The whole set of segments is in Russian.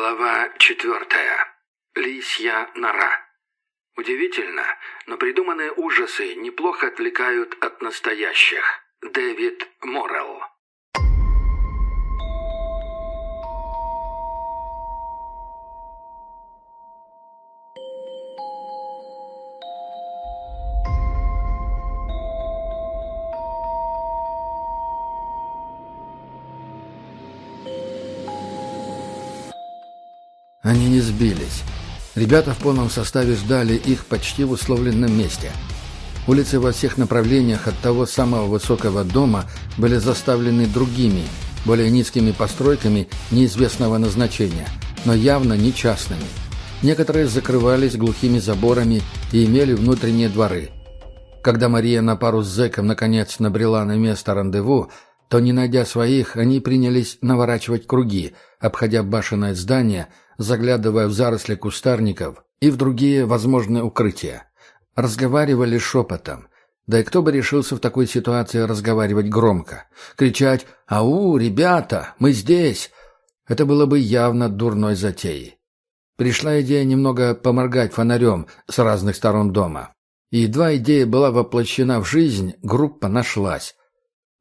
Глава четвертая. Лисья нора. Удивительно, но придуманные ужасы неплохо отвлекают от настоящих. Дэвид Моррелл. Сбились. Ребята в полном составе ждали их почти в условленном месте. Улицы во всех направлениях от того самого высокого дома были заставлены другими, более низкими постройками неизвестного назначения, но явно не частными. Некоторые закрывались глухими заборами и имели внутренние дворы. Когда Мария на пару с зэком наконец набрела на место рандеву, то, не найдя своих, они принялись наворачивать круги, обходя башенное здание, заглядывая в заросли кустарников и в другие возможные укрытия. Разговаривали шепотом. Да и кто бы решился в такой ситуации разговаривать громко? Кричать «Ау, ребята, мы здесь!» Это было бы явно дурной затеей. Пришла идея немного поморгать фонарем с разных сторон дома. И едва идея была воплощена в жизнь, группа нашлась.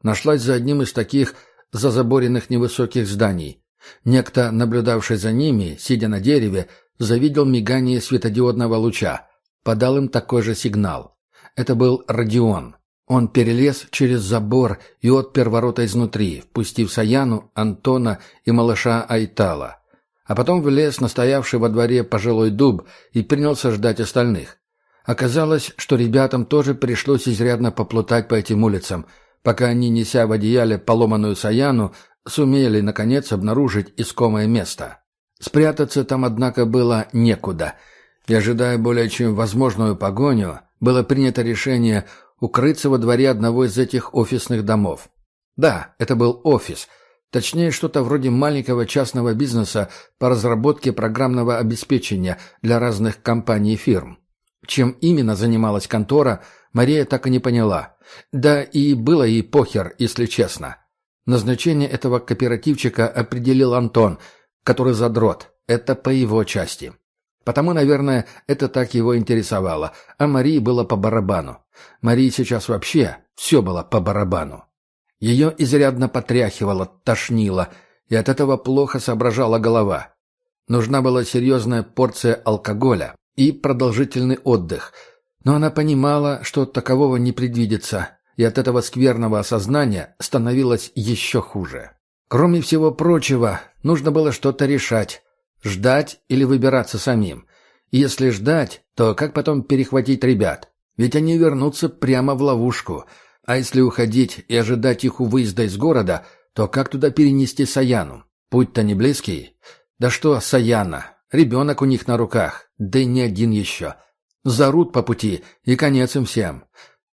Нашлась за одним из таких зазаборенных невысоких зданий. Некто, наблюдавший за ними, сидя на дереве, завидел мигание светодиодного луча. Подал им такой же сигнал. Это был Родион. Он перелез через забор и отпер ворота изнутри, впустив Саяну, Антона и малыша Айтала. А потом влез настоявший во дворе пожилой дуб и принялся ждать остальных. Оказалось, что ребятам тоже пришлось изрядно поплутать по этим улицам, пока они, неся в одеяле поломанную Саяну, сумели, наконец, обнаружить искомое место. Спрятаться там, однако, было некуда, и, ожидая более чем возможную погоню, было принято решение укрыться во дворе одного из этих офисных домов. Да, это был офис, точнее, что-то вроде маленького частного бизнеса по разработке программного обеспечения для разных компаний и фирм. Чем именно занималась контора, Мария так и не поняла. Да и было ей похер, если честно. Назначение этого кооперативчика определил Антон, который задрот. Это по его части. Потому, наверное, это так его интересовало, а Марии было по барабану. Марии сейчас вообще все было по барабану. Ее изрядно потряхивало, тошнило, и от этого плохо соображала голова. Нужна была серьезная порция алкоголя и продолжительный отдых, но она понимала, что такового не предвидится, и от этого скверного осознания становилось еще хуже. Кроме всего прочего, нужно было что-то решать. Ждать или выбираться самим. И если ждать, то как потом перехватить ребят? Ведь они вернутся прямо в ловушку. А если уходить и ожидать их у выезда из города, то как туда перенести Саяну? Путь-то не близкий. Да что Саяна? Ребенок у них на руках. Да и не один еще. Зарут по пути, и конец им всем.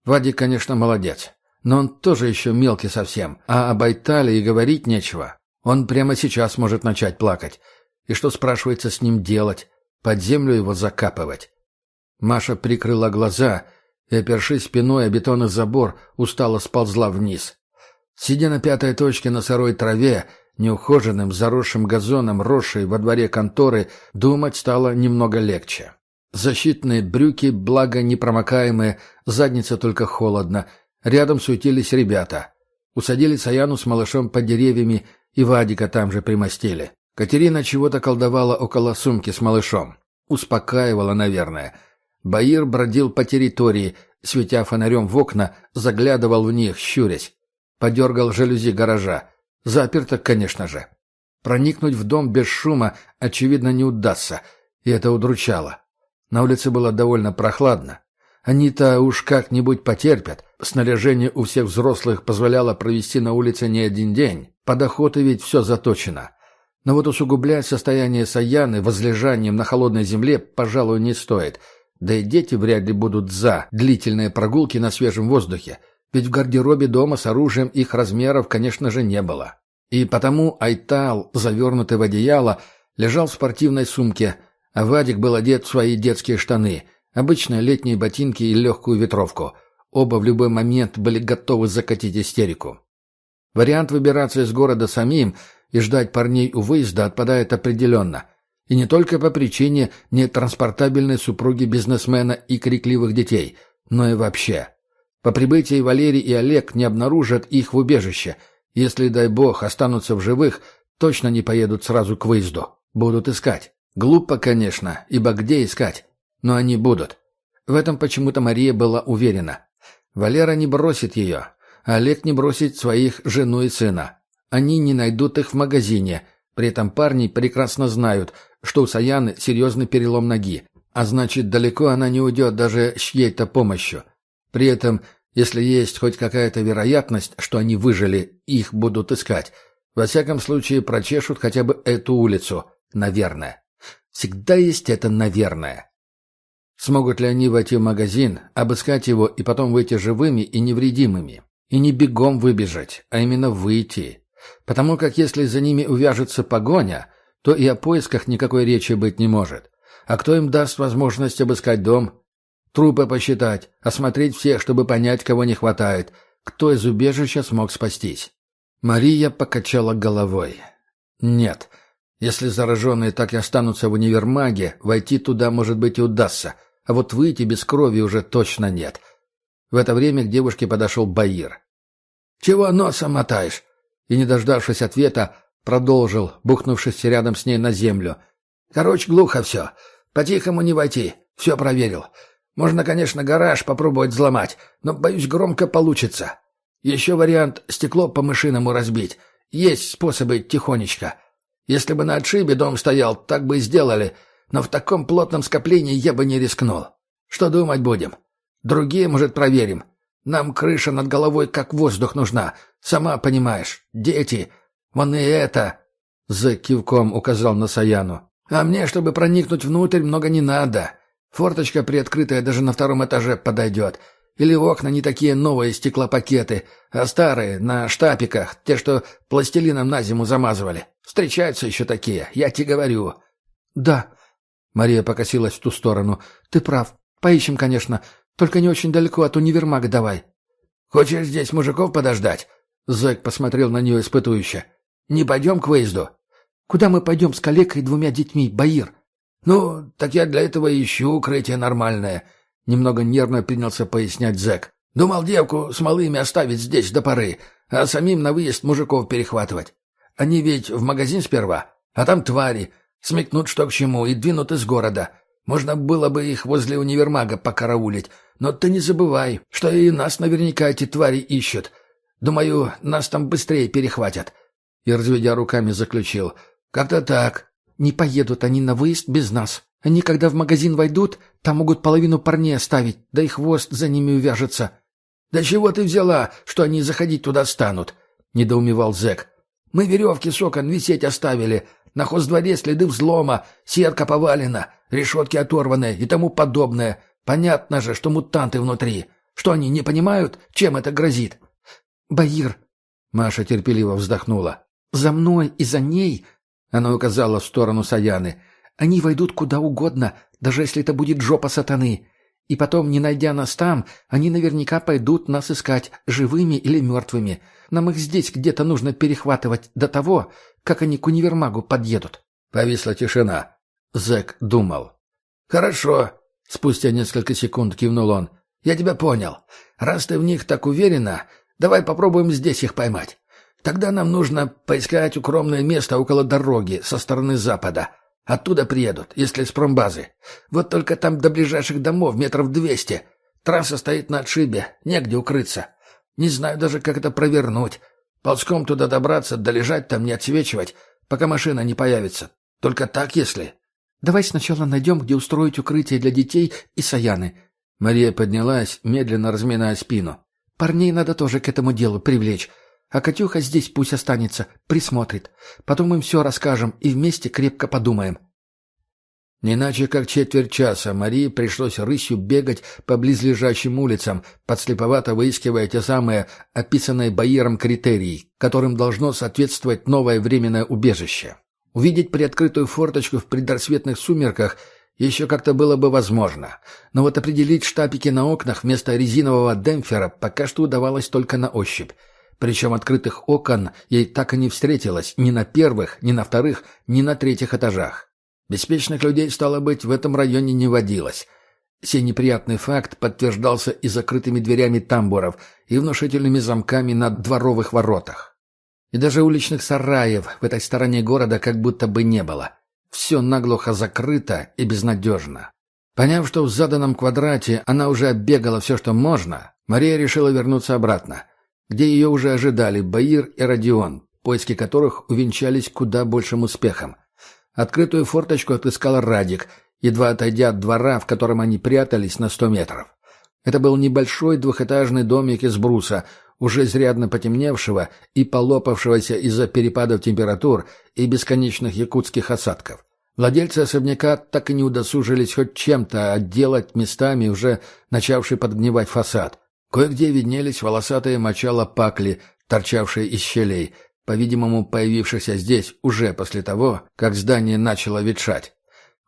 Вадик, конечно, молодец. Но он тоже еще мелкий совсем. А об Айтале и говорить нечего. Он прямо сейчас может начать плакать. И что, спрашивается, с ним делать? Под землю его закапывать? Маша прикрыла глаза и, опершись спиной о бетонный забор, устало сползла вниз. Сидя на пятой точке на сырой траве, неухоженным, заросшим газоном, росшей во дворе конторы, думать стало немного легче. Защитные брюки, благо непромокаемые, задница только холодно. Рядом суетились ребята. Усадили Саяну с малышом под деревьями и Вадика там же примостили. Катерина чего-то колдовала около сумки с малышом. Успокаивала, наверное. Баир бродил по территории, светя фонарем в окна, заглядывал в них, щурясь. Подергал жалюзи гаража. Заперто, конечно же. Проникнуть в дом без шума, очевидно, не удастся, и это удручало. На улице было довольно прохладно. Они-то уж как-нибудь потерпят. Снаряжение у всех взрослых позволяло провести на улице не один день. Под охотой ведь все заточено. Но вот усугублять состояние Саяны возлежанием на холодной земле, пожалуй, не стоит. Да и дети вряд ли будут за длительные прогулки на свежем воздухе. Ведь в гардеробе дома с оружием их размеров, конечно же, не было. И потому Айтал, завернутый в одеяло, лежал в спортивной сумке, а Вадик был одет в свои детские штаны, обычные летние ботинки и легкую ветровку. Оба в любой момент были готовы закатить истерику. Вариант выбираться из города самим и ждать парней у выезда отпадает определенно. И не только по причине нетранспортабельной супруги бизнесмена и крикливых детей, но и вообще. По прибытии Валерий и Олег не обнаружат их в убежище. Если, дай бог, останутся в живых, точно не поедут сразу к выезду. Будут искать. Глупо, конечно, ибо где искать? Но они будут. В этом почему-то Мария была уверена. Валера не бросит ее. Олег не бросит своих жену и сына. Они не найдут их в магазине. При этом парни прекрасно знают, что у Саяны серьезный перелом ноги. А значит, далеко она не уйдет даже с чьей-то помощью. При этом, если есть хоть какая-то вероятность, что они выжили, их будут искать. Во всяком случае, прочешут хотя бы эту улицу. Наверное. Всегда есть это «наверное». Смогут ли они войти в магазин, обыскать его и потом выйти живыми и невредимыми? И не бегом выбежать, а именно выйти. Потому как если за ними увяжется погоня, то и о поисках никакой речи быть не может. А кто им даст возможность обыскать дом? Трупы посчитать, осмотреть всех, чтобы понять, кого не хватает. Кто из убежища смог спастись? Мария покачала головой. Нет, если зараженные так и останутся в универмаге, войти туда, может быть, и удастся. А вот выйти без крови уже точно нет. В это время к девушке подошел Баир. «Чего носом мотаешь?» И, не дождавшись ответа, продолжил, бухнувшись рядом с ней на землю. «Короче, глухо все. По-тихому не войти. Все проверил. Можно, конечно, гараж попробовать взломать, но, боюсь, громко получится. Еще вариант стекло по-мышиному разбить. Есть способы тихонечко. Если бы на отшибе дом стоял, так бы и сделали, но в таком плотном скоплении я бы не рискнул. Что думать будем? Другие, может, проверим. Нам крыша над головой как воздух нужна. Сама понимаешь. Дети. Вон и это...» За кивком указал на Саяну. «А мне, чтобы проникнуть внутрь, много не надо. Форточка приоткрытая даже на втором этаже подойдет. Или окна не такие новые стеклопакеты, а старые, на штапиках, те, что пластилином на зиму замазывали. Встречаются еще такие, я тебе говорю». «Да», — Мария покосилась в ту сторону, — «ты прав. Поищем, конечно. Только не очень далеко от универмага давай». «Хочешь здесь мужиков подождать?» Зэк посмотрел на нее испытующе. «Не пойдем к выезду?» «Куда мы пойдем с коллегой и двумя детьми, Баир?» «Ну, так я для этого ищу укрытие нормальное», — немного нервно принялся пояснять зэк. «Думал девку с малыми оставить здесь до поры, а самим на выезд мужиков перехватывать. Они ведь в магазин сперва, а там твари, смекнут что к чему и двинут из города. Можно было бы их возле универмага покараулить, но ты не забывай, что и нас наверняка эти твари ищут. Думаю, нас там быстрее перехватят». И, разведя руками, заключил. «Как-то так. Не поедут они на выезд без нас. Они, когда в магазин войдут, там могут половину парней оставить, да и хвост за ними увяжется. «Да чего ты взяла, что они заходить туда станут?» — недоумевал зэк. «Мы веревки с окон висеть оставили. На хоздворе следы взлома, сетка повалена, решетки оторваны и тому подобное. Понятно же, что мутанты внутри. Что они не понимают, чем это грозит?» «Баир!» — Маша терпеливо вздохнула. «За мной и за ней она указала в сторону Саяны. «Они войдут куда угодно, даже если это будет жопа сатаны. И потом, не найдя нас там, они наверняка пойдут нас искать, живыми или мертвыми. Нам их здесь где-то нужно перехватывать до того, как они к универмагу подъедут». Повисла тишина. Зэк думал. «Хорошо», — спустя несколько секунд кивнул он. «Я тебя понял. Раз ты в них так уверена, давай попробуем здесь их поймать. Тогда нам нужно поискать укромное место около дороги со стороны запада. Оттуда приедут, если с промбазы. Вот только там до ближайших домов метров двести. Трасса стоит на отшибе, негде укрыться. Не знаю даже, как это провернуть. Ползком туда добраться, да лежать там не отсвечивать, пока машина не появится. Только так, если... Давай сначала найдем, где устроить укрытие для детей и Саяны. Мария поднялась, медленно разминая спину. Парней надо тоже к этому делу привлечь. А Катюха здесь пусть останется, присмотрит. Потом им все расскажем и вместе крепко подумаем. Не иначе как четверть часа Марии пришлось рысью бегать по близлежащим улицам, подслеповато выискивая те самые описанные Баиром критерии, которым должно соответствовать новое временное убежище. Увидеть приоткрытую форточку в предрассветных сумерках еще как-то было бы возможно, но вот определить штапики на окнах вместо резинового демпфера пока что удавалось только на ощупь. Причем открытых окон ей так и не встретилось ни на первых, ни на вторых, ни на третьих этажах. Беспечных людей, стало быть, в этом районе не водилось. Сей неприятный факт подтверждался и закрытыми дверями тамбуров, и внушительными замками на дворовых воротах. И даже уличных сараев в этой стороне города как будто бы не было. Все наглухо закрыто и безнадежно. Поняв, что в заданном квадрате она уже оббегала все, что можно, Мария решила вернуться обратно, где ее уже ожидали Баир и Родион, поиски которых увенчались куда большим успехом. Открытую форточку отыскал Радик, едва отойдя от двора, в котором они прятались на сто метров. Это был небольшой двухэтажный домик из бруса, уже изрядно потемневшего и полопавшегося из-за перепадов температур и бесконечных якутских осадков. Владельцы особняка так и не удосужились хоть чем-то отделать местами уже начавший подгнивать фасад. Кое-где виднелись волосатые мочала пакли, торчавшие из щелей, по-видимому, появившихся здесь уже после того, как здание начало ветшать.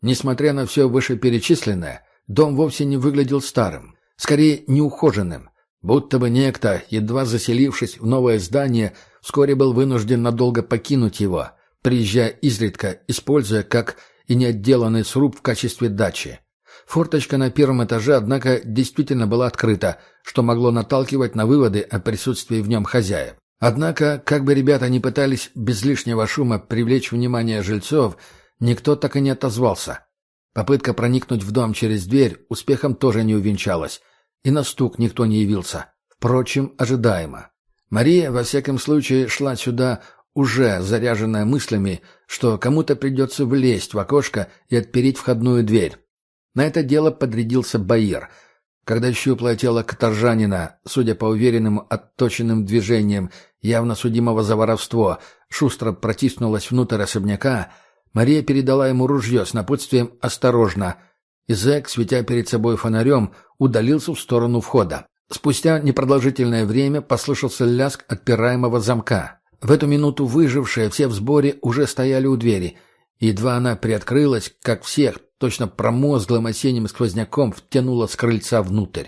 Несмотря на все вышеперечисленное, дом вовсе не выглядел старым, скорее неухоженным, будто бы некто, едва заселившись в новое здание, вскоре был вынужден надолго покинуть его, приезжая изредка, используя как и неотделанный сруб в качестве дачи. Форточка на первом этаже, однако, действительно была открыта, что могло наталкивать на выводы о присутствии в нем хозяев. Однако, как бы ребята ни пытались без лишнего шума привлечь внимание жильцов, никто так и не отозвался. Попытка проникнуть в дом через дверь успехом тоже не увенчалась, и на стук никто не явился. Впрочем, ожидаемо. Мария, во всяком случае, шла сюда уже заряженная мыслями, что кому-то придется влезть в окошко и отпереть входную дверь. На это дело подрядился Баир — когда щуплое тело каторжанина, судя по уверенным отточенным движениям, явно судимого за воровство, шустро протиснулось внутрь особняка, Мария передала ему ружье с напутствием «Осторожно!» и зэк, светя перед собой фонарем, удалился в сторону входа. Спустя непродолжительное время послышался лязг отпираемого замка. В эту минуту выжившие все в сборе уже стояли у двери. Едва она приоткрылась, как всех, точно промозглым осенним сквозняком втянула с крыльца внутрь.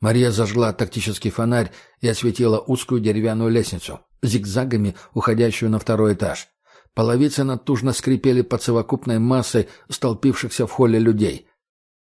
Мария зажгла тактический фонарь и осветила узкую деревянную лестницу, зигзагами уходящую на второй этаж. Половицы натужно скрипели под совокупной массой столпившихся в холле людей.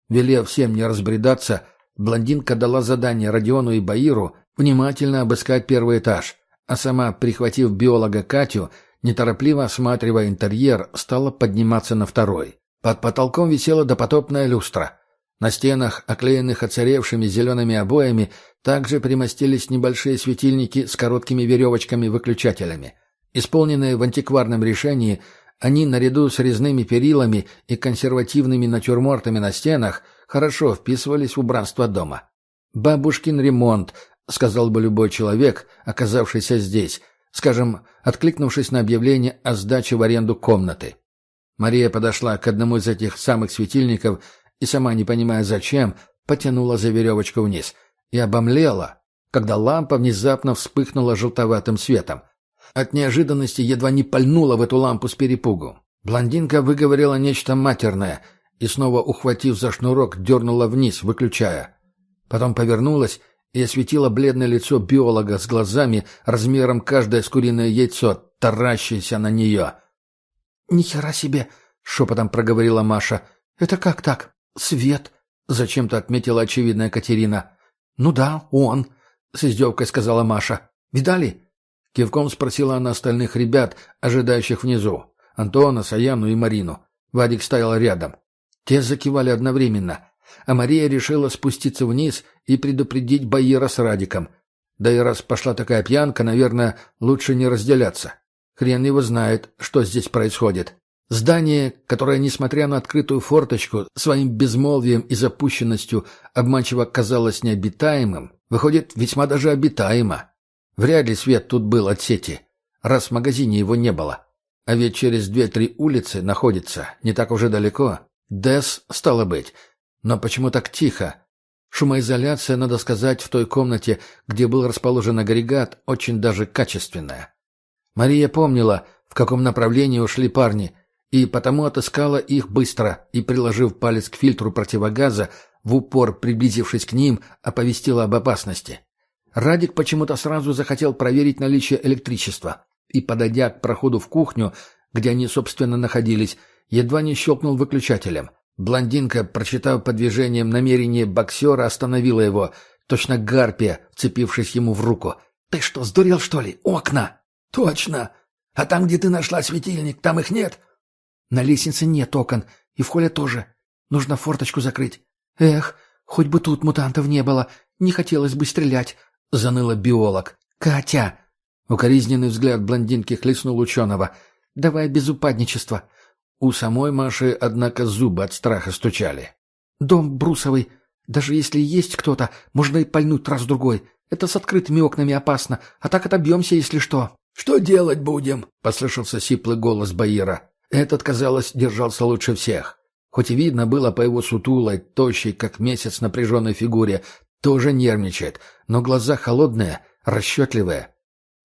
Велев всем не разбредаться, блондинка дала задание Родиону и Баиру внимательно обыскать первый этаж, а сама, прихватив биолога Катю, неторопливо осматривая интерьер, стала подниматься на второй. Под потолком висела допотопная люстра. На стенах, оклеенных оцаревшими зелеными обоями, также примостились небольшие светильники с короткими веревочками-выключателями. Исполненные в антикварном решении, они, наряду с резными перилами и консервативными натюрмортами на стенах, хорошо вписывались в убранство дома. «Бабушкин ремонт», — сказал бы любой человек, оказавшийся здесь, скажем, откликнувшись на объявление о сдаче в аренду комнаты. Мария подошла к одному из этих самых светильников и, сама не понимая зачем, потянула за веревочку вниз и обомлела, когда лампа внезапно вспыхнула желтоватым светом. От неожиданности едва не пальнула в эту лампу с перепугу. Блондинка выговорила нечто матерное и, снова ухватив за шнурок, дернула вниз, выключая. Потом повернулась и осветила бледное лицо биолога с глазами размером каждое скуриное яйцо, таращаяся на нее. «Ни хера себе!» — шепотом проговорила Маша. «Это как так? Свет!» — зачем-то отметила очевидная Катерина. «Ну да, он!» — с издевкой сказала Маша. «Видали?» — кивком спросила она остальных ребят, ожидающих внизу. Антона, Саяну и Марину. Вадик стоял рядом. Те закивали одновременно, а Мария решила спуститься вниз и предупредить Баира с Радиком. Да и раз пошла такая пьянка, наверное, лучше не разделяться. Хрен его знает, что здесь происходит. Здание, которое, несмотря на открытую форточку, своим безмолвием и запущенностью обманчиво казалось необитаемым, выходит весьма даже обитаемо. Вряд ли свет тут был от сети, раз в магазине его не было. А ведь через две-три улицы находится, не так уже далеко. Дес, стало быть. Но почему так тихо? Шумоизоляция, надо сказать, в той комнате, где был расположен агрегат, очень даже качественная. Мария помнила, в каком направлении ушли парни, и потому отыскала их быстро и, приложив палец к фильтру противогаза, в упор приблизившись к ним, оповестила об опасности. Радик почему-то сразу захотел проверить наличие электричества и, подойдя к проходу в кухню, где они, собственно, находились, едва не щелкнул выключателем. Блондинка, прочитав по движениям намерение боксера, остановила его, точно гарпия, вцепившись ему в руку. «Ты что, сдурел, что ли? Окна!» «Точно! А там, где ты нашла светильник, там их нет?» «На лестнице нет окон, и в холле тоже. Нужно форточку закрыть». «Эх, хоть бы тут мутантов не было, не хотелось бы стрелять», — заныла биолог. «Катя!» — укоризненный взгляд блондинки хлестнул ученого. «Давай без упадничества». У самой Маши, однако, зубы от страха стучали. «Дом брусовый. Даже если есть кто-то, можно и пальнуть раз-другой. Это с открытыми окнами опасно, а так отобьемся, если что». «Что делать будем?» — послышался сиплый голос Баира. Этот, казалось, держался лучше всех. Хоть и видно было по его сутулой, тощей, как месяц напряженной фигуре, тоже нервничает, но глаза холодные, расчетливые.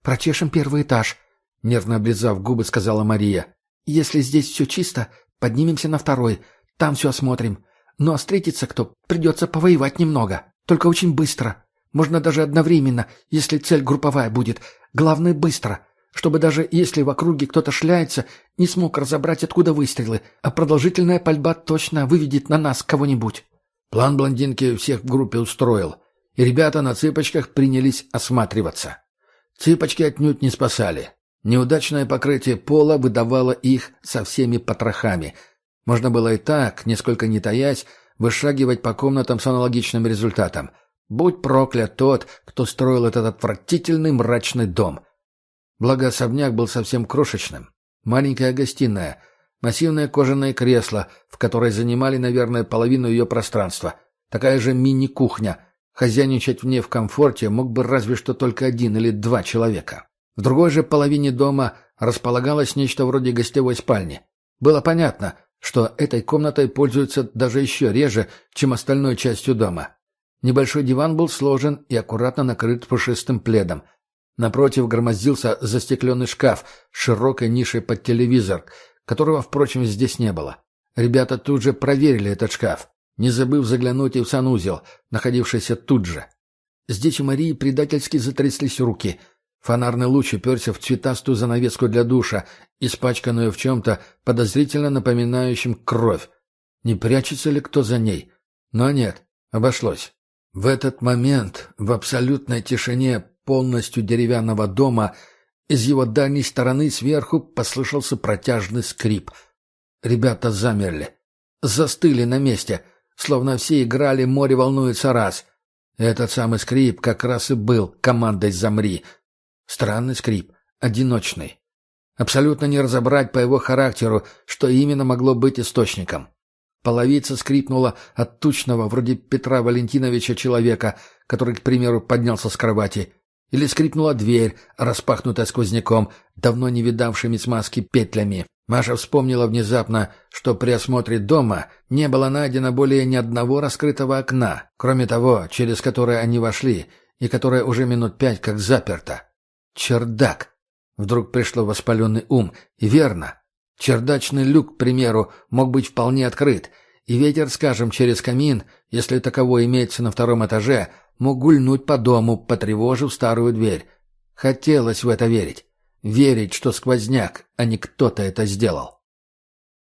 «Прочешем первый этаж», — нервно облизав губы, сказала Мария. «Если здесь все чисто, поднимемся на второй, там все осмотрим. Но а встретиться кто, придется повоевать немного, только очень быстро. Можно даже одновременно, если цель групповая будет. Главное, быстро. Чтобы даже если в округе кто-то шляется, не смог разобрать, откуда выстрелы, а продолжительная пальба точно выведет на нас кого-нибудь. План блондинки всех в группе устроил, и ребята на цыпочках принялись осматриваться. Цыпочки отнюдь не спасали. Неудачное покрытие пола выдавало их со всеми потрохами. Можно было и так, нисколько не таясь, вышагивать по комнатам с аналогичным результатом. Будь проклят тот, кто строил этот отвратительный мрачный дом. Благо особняк был совсем крошечным. Маленькая гостиная — Массивное кожаное кресло, в которой занимали, наверное, половину ее пространства. Такая же мини-кухня. Хозяйничать в ней в комфорте мог бы разве что только один или два человека. В другой же половине дома располагалось нечто вроде гостевой спальни. Было понятно, что этой комнатой пользуются даже еще реже, чем остальной частью дома. Небольшой диван был сложен и аккуратно накрыт пушистым пледом. Напротив громоздился застекленный шкаф с широкой нишей под телевизор, которого, впрочем, здесь не было. Ребята тут же проверили этот шкаф, не забыв заглянуть и в санузел, находившийся тут же. Здесь у Марии предательски затряслись руки. Фонарный луч уперся в цветастую занавеску для душа, испачканную в чем-то подозрительно напоминающем кровь. Не прячется ли кто за ней? Но нет, обошлось. В этот момент, в абсолютной тишине полностью деревянного дома, из его дальней стороны сверху послышался протяжный скрип. Ребята замерли. Застыли на месте, словно все играли «Море волнуется раз». Этот самый скрип как раз и был командой «Замри». Странный скрип, одиночный. Абсолютно не разобрать по его характеру, что именно могло быть источником. Половица скрипнула от тучного, вроде Петра Валентиновича, человека, который, к примеру, поднялся с кровати, или скрипнула дверь, распахнутая сквозняком, давно не видавшими смазки петлями. Маша вспомнила внезапно, что при осмотре дома не было найдено более ни одного раскрытого окна, кроме того, через которое они вошли, и которое уже минут пять как заперто. Чердак. Вдруг пришло воспаленный ум. И верно. Чердачный люк, к примеру, мог быть вполне открыт, и ветер, скажем, через камин, если таковой имеется на втором этаже, мог гульнуть по дому, потревожив старую дверь. Хотелось в это верить. Верить, что сквозняк, а не кто-то это сделал.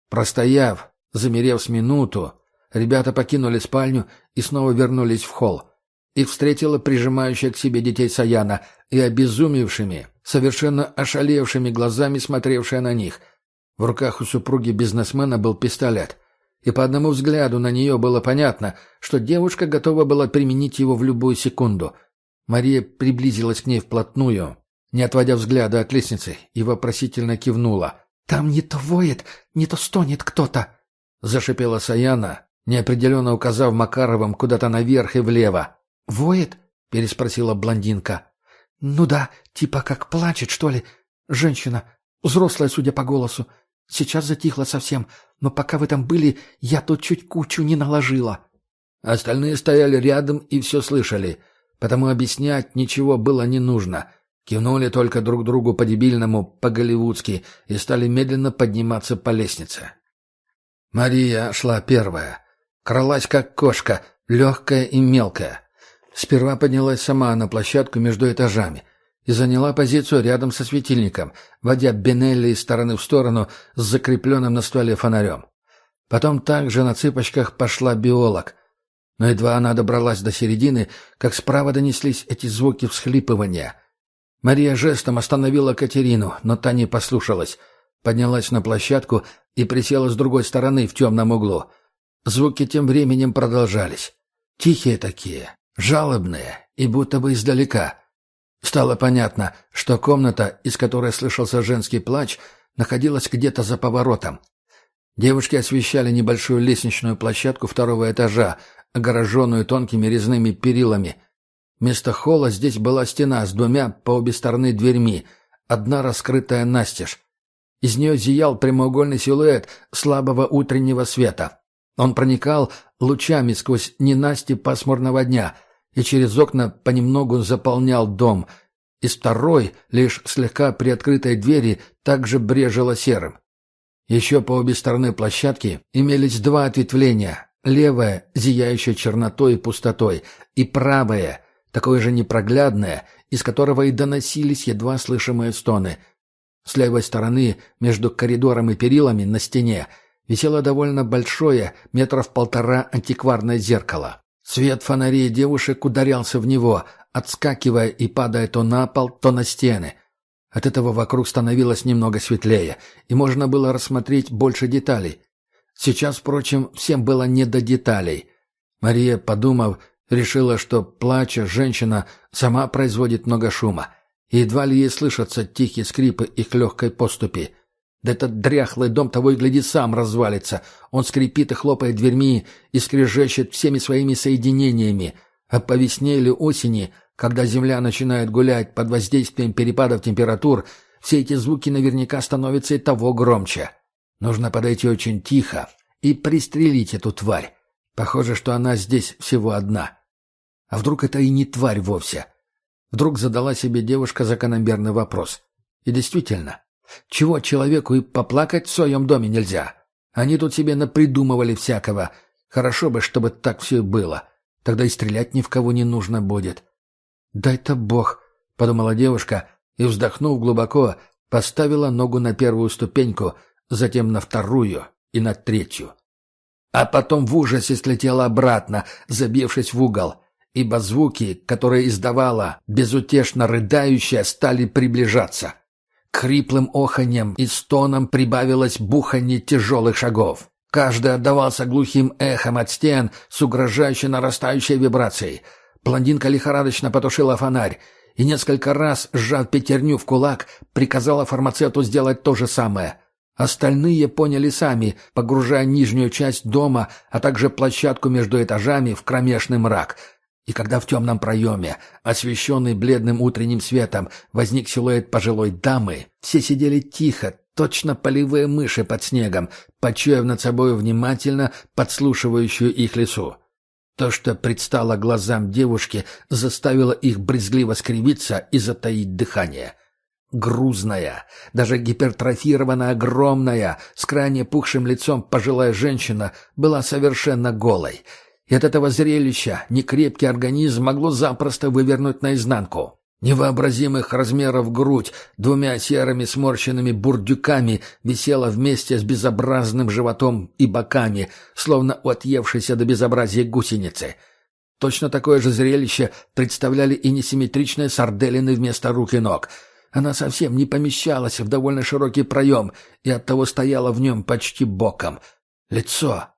Простояв, замерев с минуту, ребята покинули спальню и снова вернулись в холл. Их встретила прижимающая к себе детей Саяна и обезумевшими, совершенно ошалевшими глазами смотревшая на них. В руках у супруги бизнесмена был пистолет — и по одному взгляду на нее было понятно, что девушка готова была применить его в любую секунду. Мария приблизилась к ней вплотную, не отводя взгляда от лестницы, и вопросительно кивнула. «Там не то воет, не то стонет кто-то», — зашипела Саяна, неопределенно указав Макаровым куда-то наверх и влево. «Воет?» — переспросила блондинка. «Ну да, типа как плачет, что ли. Женщина, взрослая, судя по голосу. Сейчас затихло совсем, но пока вы там были, я тут чуть кучу не наложила». Остальные стояли рядом и все слышали, потому объяснять ничего было не нужно. Кивнули только друг другу по-дебильному, по-голливудски, и стали медленно подниматься по лестнице. Мария шла первая. Кралась как кошка, легкая и мелкая. Сперва поднялась сама на площадку между этажами. и заняла позицию рядом со светильником, водя Бенелли из стороны в сторону с закрепленным на стволе фонарем. Потом также на цыпочках пошла биолог. Но едва она добралась до середины, как справа донеслись эти звуки всхлипывания. Мария жестом остановила Катерину, но та не послушалась. Поднялась на площадку и присела с другой стороны в темном углу. Звуки тем временем продолжались. Тихие такие, жалобные и будто бы издалека. Стало понятно, что комната, из которой слышался женский плач, находилась где-то за поворотом. Девушки освещали небольшую лестничную площадку второго этажа, огороженную тонкими резными перилами. Вместо холла здесь была стена с двумя по обе стороны дверьми, одна раскрытая настежь. Из нее зиял прямоугольный силуэт слабого утреннего света. Он проникал лучами сквозь ненасти пасмурного дня и через окна понемногу заполнял дом. Из второй, лишь слегка приоткрытой двери, также брежило серым. Еще по обе стороны площадки имелись два ответвления. Левое, зияющее чернотой и пустотой, и правое, такое же непроглядное, из которого и доносились едва слышимые стоны. С левой стороны, между коридором и перилами на стене, висело довольно большое, метров полтора антикварное зеркало. Свет фонарей девушек ударялся в него, отскакивая и падая то на пол, то на стены — от этого вокруг становилось немного светлее, и можно было рассмотреть больше деталей. Сейчас, впрочем, всем было не до деталей. Мария, подумав, решила, что, плача, женщина сама производит много шума, и едва ли ей слышатся тихие скрипы их легкой поступи. Да этот дряхлый дом того и гляди сам развалится. Он скрипит и хлопает дверьми, и скрежещет всеми своими соединениями. А по весне или осени — когда Земля начинает гулять под воздействием перепадов температур, все эти звуки наверняка становятся и того громче. Нужно подойти очень тихо и пристрелить эту тварь. Похоже, что она здесь всего одна. А вдруг это и не тварь вовсе? Вдруг задала себе девушка закономерный вопрос. И действительно, чего человеку и поплакать в своем доме нельзя? Они тут себе напридумывали всякого. Хорошо бы, чтобы так все и было. Тогда и стрелять ни в кого не нужно будет. «Дай-то Бог», — подумала девушка и, вздохнув глубоко, поставила ногу на первую ступеньку, затем на вторую и на третью. А потом в ужасе слетела обратно, забившись в угол, ибо звуки, которые издавала, безутешно рыдающая, стали приближаться. К хриплым оханьям и стонам прибавилось буханье тяжелых шагов. Каждый отдавался глухим эхом от стен с угрожающей нарастающей вибрацией — Блондинка лихорадочно потушила фонарь и несколько раз, сжав пятерню в кулак, приказала фармацевту сделать то же самое. Остальные поняли сами, погружая нижнюю часть дома, а также площадку между этажами в кромешный мрак. И когда в темном проеме, освещенный бледным утренним светом, возник силуэт пожилой дамы, все сидели тихо, точно полевые мыши под снегом, почуяв над собой внимательно подслушивающую их лесу. То, что предстало глазам девушки, заставило их брезгливо скривиться и затаить дыхание. Грузная, даже гипертрофированная огромная, с крайне пухшим лицом пожилая женщина была совершенно голой. И от этого зрелища некрепкий организм могло запросто вывернуть наизнанку. Невообразимых размеров грудь двумя серыми сморщенными бурдюками висела вместе с безобразным животом и боками, словно отъевшейся до безобразия гусеницы. Точно такое же зрелище представляли и несимметричные сарделины вместо рук и ног. Она совсем не помещалась в довольно широкий проем и оттого стояла в нем почти боком. Лицо.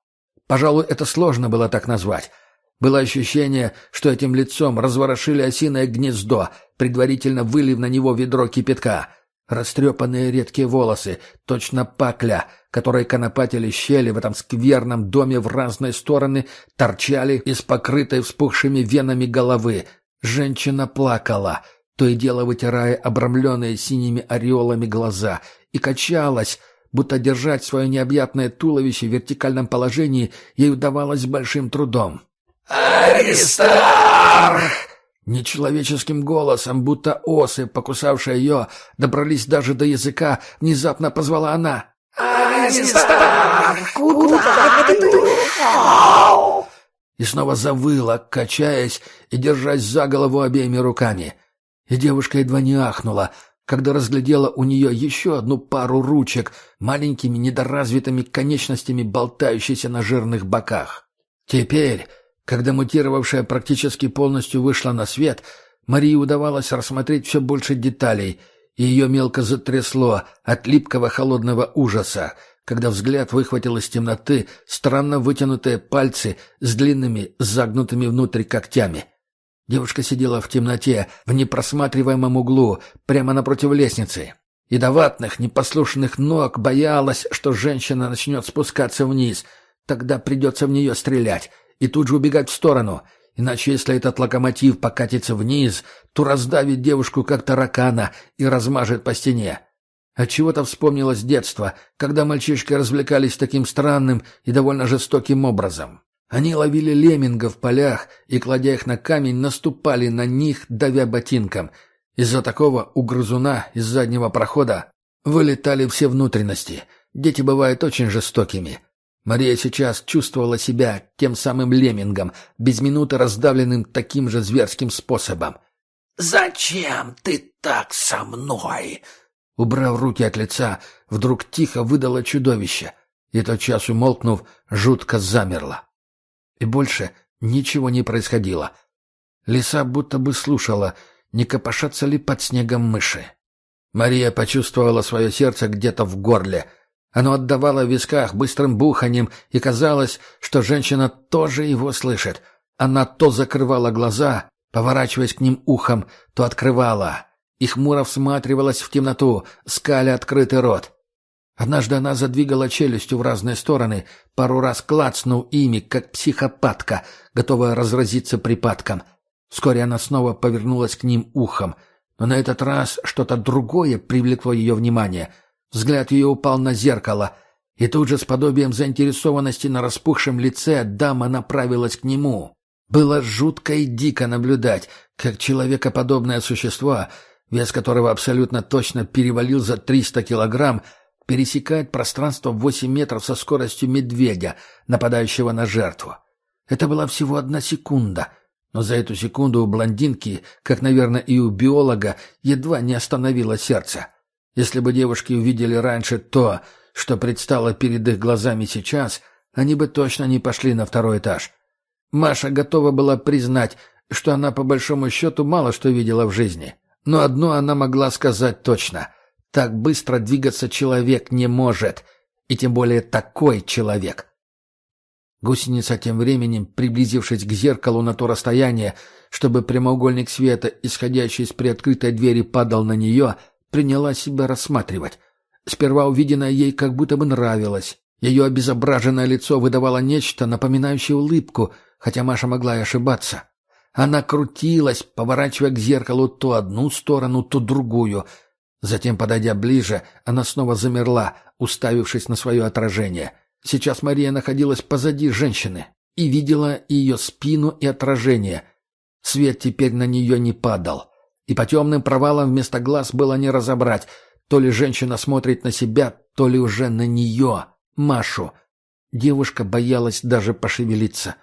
Пожалуй, это сложно было так назвать. Было ощущение, что этим лицом разворошили осиное гнездо, предварительно вылив на него ведро кипятка. Растрепанные редкие волосы, точно пакля, которые конопатили щели в этом скверном доме в разные стороны, торчали из покрытой вспухшими венами головы. Женщина плакала, то и дело вытирая обрамленные синими ореолами глаза, и качалась, будто держать свое необъятное туловище в вертикальном положении ей удавалось с большим трудом. «Аристар!» Нечеловеческим голосом, будто осы, покусавшие ее, добрались даже до языка, внезапно позвала она. «Аристар! Куда ты?» И снова завыла, качаясь и держась за голову обеими руками. И девушка едва не ахнула, когда разглядела у нее еще одну пару ручек, маленькими недоразвитыми конечностями, болтающиеся на жирных боках. Теперь, когда мутировавшая практически полностью вышла на свет, Марии удавалось рассмотреть все больше деталей, и ее мелко затрясло от липкого холодного ужаса, когда взгляд выхватил из темноты странно вытянутые пальцы с длинными, загнутыми внутрь когтями. Девушка сидела в темноте, в непросматриваемом углу, прямо напротив лестницы. И до ватных, непослушных ног боялась, что женщина начнет спускаться вниз. Тогда придется в нее стрелять и тут же убегать в сторону. Иначе, если этот локомотив покатится вниз, то раздавит девушку как таракана и размажет по стене. Отчего-то вспомнилось детство, когда мальчишки развлекались таким странным и довольно жестоким образом. Они ловили леммингов в полях и, кладя их на камень, наступали на них, давя ботинком. Из-за такого у грызуна из заднего прохода вылетали все внутренности. Дети бывают очень жестокими. Мария сейчас чувствовала себя тем самым леммингом, без минуты раздавленным таким же зверским способом. «Зачем ты так со мной?» Убрав руки от лица, вдруг тихо выдало чудовище, и тотчас умолкнув, жутко замерло. И больше ничего не происходило. Лиса будто бы слушала, не копошатся ли под снегом мыши. Мария почувствовала свое сердце где-то в горле. Оно отдавало в висках быстрым буханием, и казалось, что женщина тоже его слышит. Она то закрывала глаза, поворачиваясь к ним ухом, то открывала. И хмуро всматривалась в темноту, скаля открытый рот. Однажды она задвигала челюстью в разные стороны, пару раз клацнув ими, как психопатка, готовая разразиться припадком. Вскоре она снова повернулась к ним ухом, но на этот раз что-то другое привлекло ее внимание. Взгляд ее упал на зеркало, и тут же с подобием заинтересованности на распухшем лице дама направилась к нему. Было жутко и дико наблюдать, как человекоподобное существо, вес которого абсолютно точно перевалил за триста килограмм, пересекает пространство в 8 метров со скоростью медведя, нападающего на жертву. Это была всего одна секунда, но за эту секунду у блондинки, как, наверное, и у биолога, едва не остановило сердце. Если бы девушки увидели раньше то, что предстало перед их глазами сейчас, они бы точно не пошли на второй этаж. Маша готова была признать, что она по большому счету мало что видела в жизни. Но одно она могла сказать точно — так быстро двигаться человек не может, и тем более такой человек. Гусеница тем временем, приблизившись к зеркалу на то расстояние, чтобы прямоугольник света, исходящий из приоткрытой двери, падал на нее, приняла себя рассматривать. Сперва увиденное ей как будто бы нравилось. Ее обезображенное лицо выдавало нечто, напоминающее улыбку, хотя Маша могла и ошибаться. Она крутилась, поворачивая к зеркалу то одну сторону, то другую — Затем, подойдя ближе, она снова замерла, уставившись на свое отражение. Сейчас Мария находилась позади женщины и видела ее спину и отражение. Свет теперь на нее не падал. И по темным провалам вместо глаз было не разобрать, то ли женщина смотрит на себя, то ли уже на нее, Машу. Девушка боялась даже пошевелиться.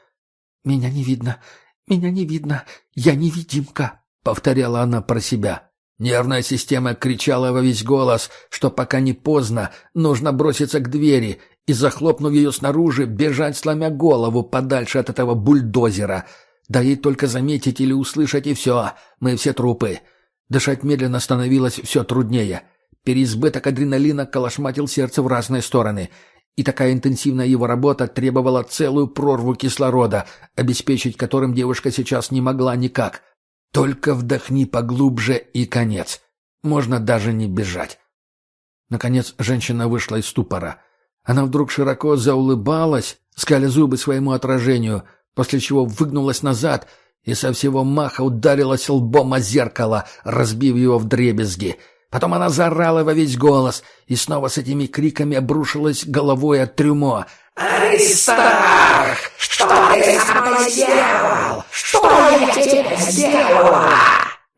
«Меня не видно, меня не видно, я невидимка», — повторяла она про себя. Нервная система кричала во весь голос, что пока не поздно, нужно броситься к двери и, захлопнув ее снаружи, бежать, сломя голову подальше от этого бульдозера. Да ей только заметить или услышать, и все, мы все трупы. Дышать медленно становилось все труднее. Переизбыток адреналина колошматил сердце в разные стороны. И такая интенсивная его работа требовала целую прорву кислорода, обеспечить которым девушка сейчас не могла никак. Только вдохни поглубже и конец. Можно даже не бежать. Наконец женщина вышла из ступора. Она вдруг широко заулыбалась, скаля зубы своему отражению, после чего выгнулась назад и со всего маха ударилась лбом о зеркало, разбив его в дребезги. Потом она заорала во весь голос и снова с этими криками обрушилась головой от трюмо — «Аристарх, что ты со мной сделал? Что я тебе сделала?»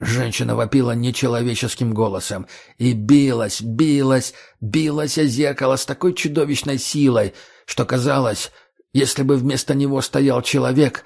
Женщина вопила нечеловеческим голосом и билась, билась, билась о зеркало с такой чудовищной силой, что казалось, если бы вместо него стоял человек,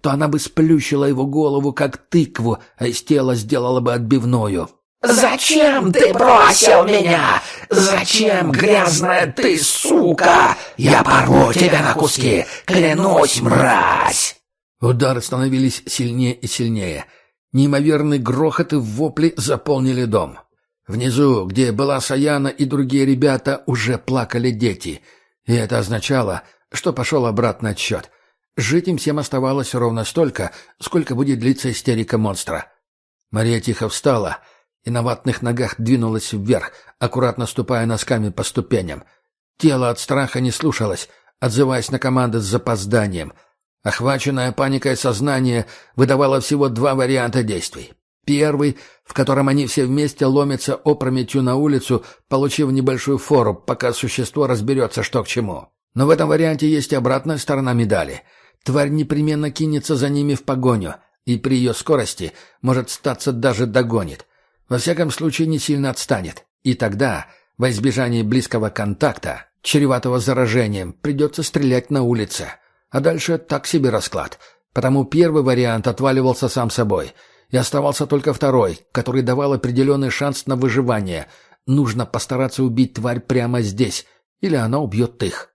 то она бы сплющила его голову, как тыкву, а из тела сделала бы отбивную. «Зачем ты бросил меня? Зачем, грязная ты сука? Я порву тебя на куски, клянусь, мразь!» Удары становились сильнее и сильнее. Неимоверный грохот и вопли заполнили дом. Внизу, где была Саяна и другие ребята, уже плакали дети. И это означало, что пошел обратный отсчет. Жить им всем оставалось ровно столько, сколько будет длиться истерика монстра. Мария тихо встала — и на ватных ногах двинулась вверх, аккуратно ступая носками по ступеням. Тело от страха не слушалось, отзываясь на команды с запозданием. Охваченное паникой сознание выдавало всего два варианта действий. Первый, в котором они все вместе ломятся опрометью на улицу, получив небольшую фору, пока существо разберется, что к чему. Но в этом варианте есть и обратная сторона медали. Тварь непременно кинется за ними в погоню, и при ее скорости, может, статься даже догонит. Во всяком случае, не сильно отстанет. И тогда, во избежание близкого контакта, чреватого заражением, придется стрелять на улице. А дальше так себе расклад. Потому первый вариант отваливался сам собой. И оставался только второй, который давал определенный шанс на выживание. Нужно постараться убить тварь прямо здесь, или она убьет их.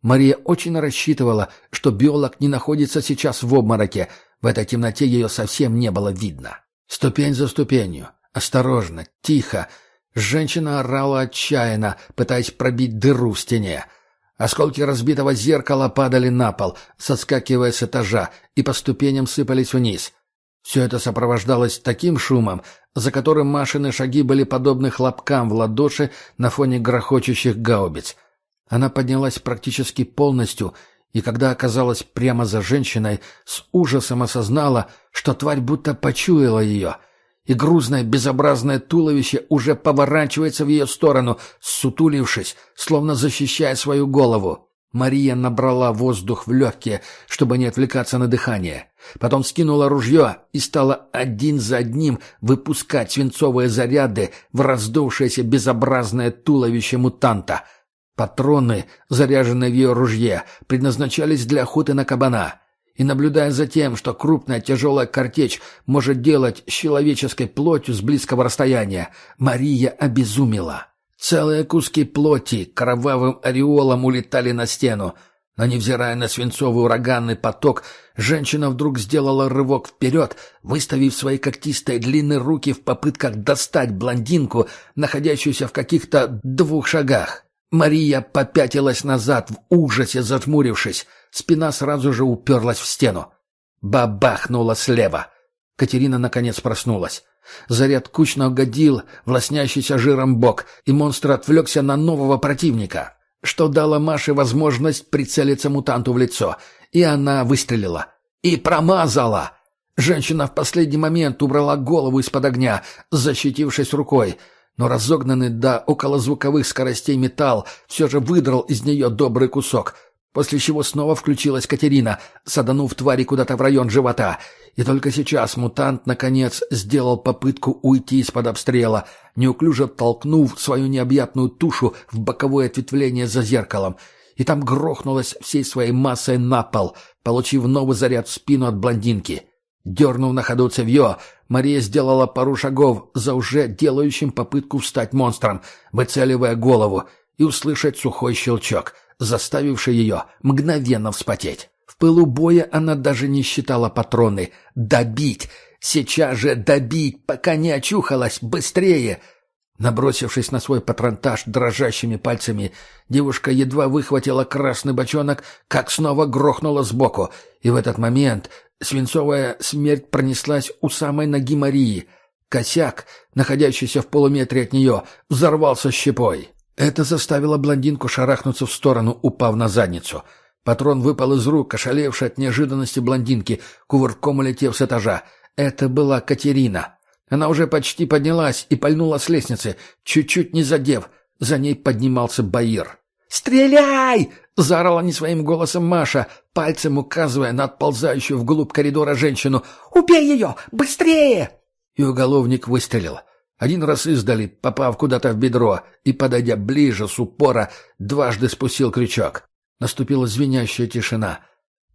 Мария очень рассчитывала, что биолог не находится сейчас в обмороке. В этой темноте ее совсем не было видно. Ступень за ступенью, Осторожно, тихо. Женщина орала отчаянно, пытаясь пробить дыру в стене. Осколки разбитого зеркала падали на пол, соскакивая с этажа, и по ступеням сыпались вниз. Все это сопровождалось таким шумом, за которым Машины шаги были подобны хлопкам в ладоши на фоне грохочущих гаубиц. Она поднялась практически полностью, и когда оказалась прямо за женщиной, с ужасом осознала, что тварь будто почуяла ее — и грузное безобразное туловище уже поворачивается в ее сторону, сутулившись, словно защищая свою голову. Мария набрала воздух в легкие, чтобы не отвлекаться на дыхание. Потом скинула ружье и стала один за одним выпускать свинцовые заряды в раздувшееся безобразное туловище мутанта. Патроны, заряженные в ее ружье, предназначались для охоты на кабана и наблюдая за тем, что крупная тяжелая картечь может делать с человеческой плотью с близкого расстояния, Мария обезумела. Целые куски плоти кровавым ореолом улетали на стену, но, невзирая на свинцовый ураганный поток, женщина вдруг сделала рывок вперед, выставив свои когтистые длинные руки в попытках достать блондинку, находящуюся в каких-то двух шагах. Мария попятилась назад, в ужасе зажмурившись. Спина сразу же уперлась в стену. Бабахнула слева. Катерина наконец проснулась. Заряд кучно угодил в лоснящийся жиром бок, и монстр отвлекся на нового противника, что дало Маше возможность прицелиться мутанту в лицо. И она выстрелила. И промазала! Женщина в последний момент убрала голову из-под огня, защитившись рукой, но разогнанный до околозвуковых скоростей металл все же выдрал из нее добрый кусок — После чего снова включилась Катерина, саданув твари куда-то в район живота. И только сейчас мутант, наконец, сделал попытку уйти из-под обстрела, неуклюже толкнув свою необъятную тушу в боковое ответвление за зеркалом. И там грохнулась всей своей массой на пол, получив новый заряд в спину от блондинки. Дернув на ходу цевье, Мария сделала пару шагов за уже делающим попытку встать монстром, выцеливая голову, и услышать сухой щелчок — заставивший ее мгновенно вспотеть. В пылу боя она даже не считала патроны. «Добить! Сейчас же добить, пока не очухалась! Быстрее!» Набросившись на свой патронтаж дрожащими пальцами, девушка едва выхватила красный бочонок, как снова грохнула сбоку, и в этот момент свинцовая смерть пронеслась у самой ноги Марии. Косяк, находящийся в полуметре от нее, взорвался щепой. Это заставило блондинку шарахнуться в сторону, упав на задницу. Патрон выпал из рук, ошалевший от неожиданности блондинки, кувырком улетев с этажа. Это была Катерина. Она уже почти поднялась и пальнула с лестницы, чуть-чуть не задев. За ней поднимался Баир. «Стреляй!» — заорала не своим голосом Маша, пальцем указывая на отползающую вглубь коридора женщину. «Убей ее! Быстрее!» И уголовник выстрелил. Один раз издали, попав куда-то в бедро, и, подойдя ближе с упора, дважды спустил крючок. Наступила звенящая тишина.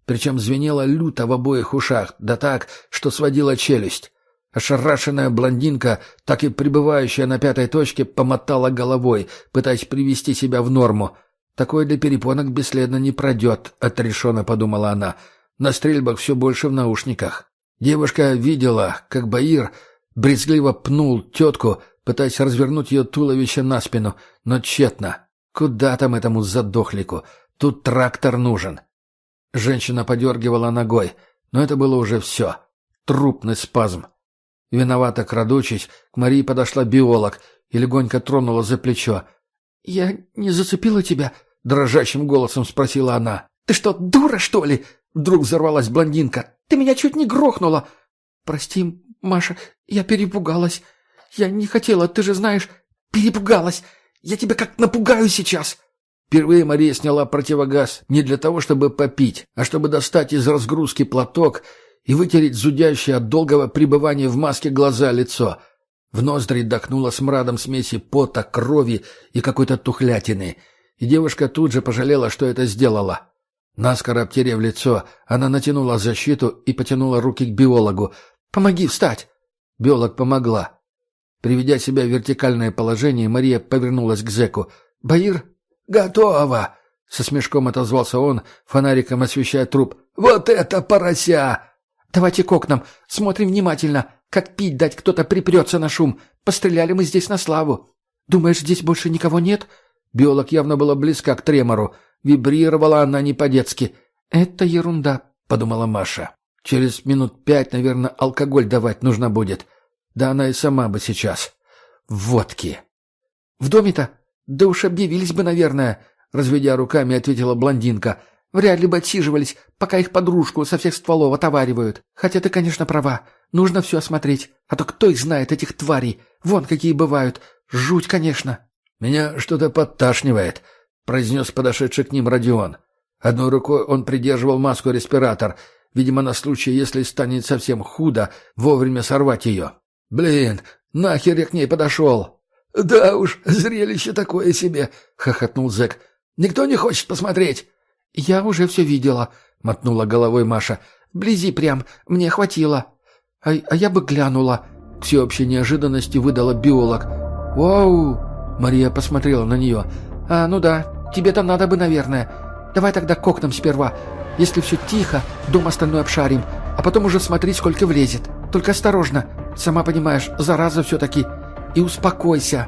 Причем звенело люто в обоих ушах, да так, что сводила челюсть. Ошарашенная блондинка, так и пребывающая на пятой точке, помотала головой, пытаясь привести себя в норму. «Такое для перепонок бесследно не пройдет», — отрешенно подумала она. На стрельбах все больше в наушниках. Девушка видела, как Баир брезгливо пнул тетку, пытаясь развернуть ее туловище на спину, но тщетно. Куда там этому задохлику? Тут трактор нужен. Женщина подергивала ногой, но это было уже все. Трупный спазм. Виновато крадучись, к Марии подошла биолог и легонько тронула за плечо. «Я не зацепила тебя?» — дрожащим голосом спросила она. «Ты что, дура, что ли?» — вдруг взорвалась блондинка. «Ты меня чуть не грохнула!» «Прости, Маша, я перепугалась. Я не хотела, ты же знаешь, перепугалась. Я тебя как напугаю сейчас!» Впервые Мария сняла противогаз не для того, чтобы попить, а чтобы достать из разгрузки платок и вытереть зудящее от долгого пребывания в маске глаза лицо. В ноздри дохнуло смрадом смеси пота, крови и какой-то тухлятины, и девушка тут же пожалела, что это сделала. Наскоро обтерев лицо, она натянула защиту и потянула руки к биологу. «Помоги встать!» Биолог помогла. Приведя себя в вертикальное положение, Мария повернулась к зэку. «Баир, «Готово!» — со смешком отозвался он, фонариком освещая труп. «Вот это порося!» «Давайте к окнам, смотрим внимательно. Как пить дать, кто-то припрется на шум. Постреляли мы здесь на славу. Думаешь, здесь больше никого нет?» Биолог явно была близка к тремору. Вибрировала она не по-детски. «Это ерунда», — подумала Маша. «Через минут пять, наверное, алкоголь давать нужно будет. Да она и сама бы сейчас. Водки». «В доме-то «Да уж объявились бы, наверное», — разведя руками, ответила блондинка. «Вряд ли бы отсиживались, пока их подружку со всех стволов отоваривают. Хотя ты, конечно, права. Нужно все осмотреть. А то кто их знает, этих тварей? Вон какие бывают. Жуть, конечно». «Меня что-то подташнивает», — произнес подошедший к ним Родион. Одной рукой он придерживал маску-респиратор, видимо, на случай, если станет совсем худо, вовремя сорвать ее. «Блин, нахер я к ней подошел?» «Да уж, зрелище такое себе!» — хохотнул зэк. «Никто не хочет посмотреть?» «Я уже все видела», — мотнула головой Маша. «Вблизи прям, мне хватило». «А, а я бы глянула», — к всеобщей неожиданности выдала биолог. «Вау!» — Мария посмотрела на нее. «А, ну да, тебе-то надо бы, наверное. Давай тогда к окнам сперва. Если все тихо, дом остальной обшарим, а потом уже смотри, сколько влезет. Только осторожно, сама понимаешь, зараза все-таки. И успокойся.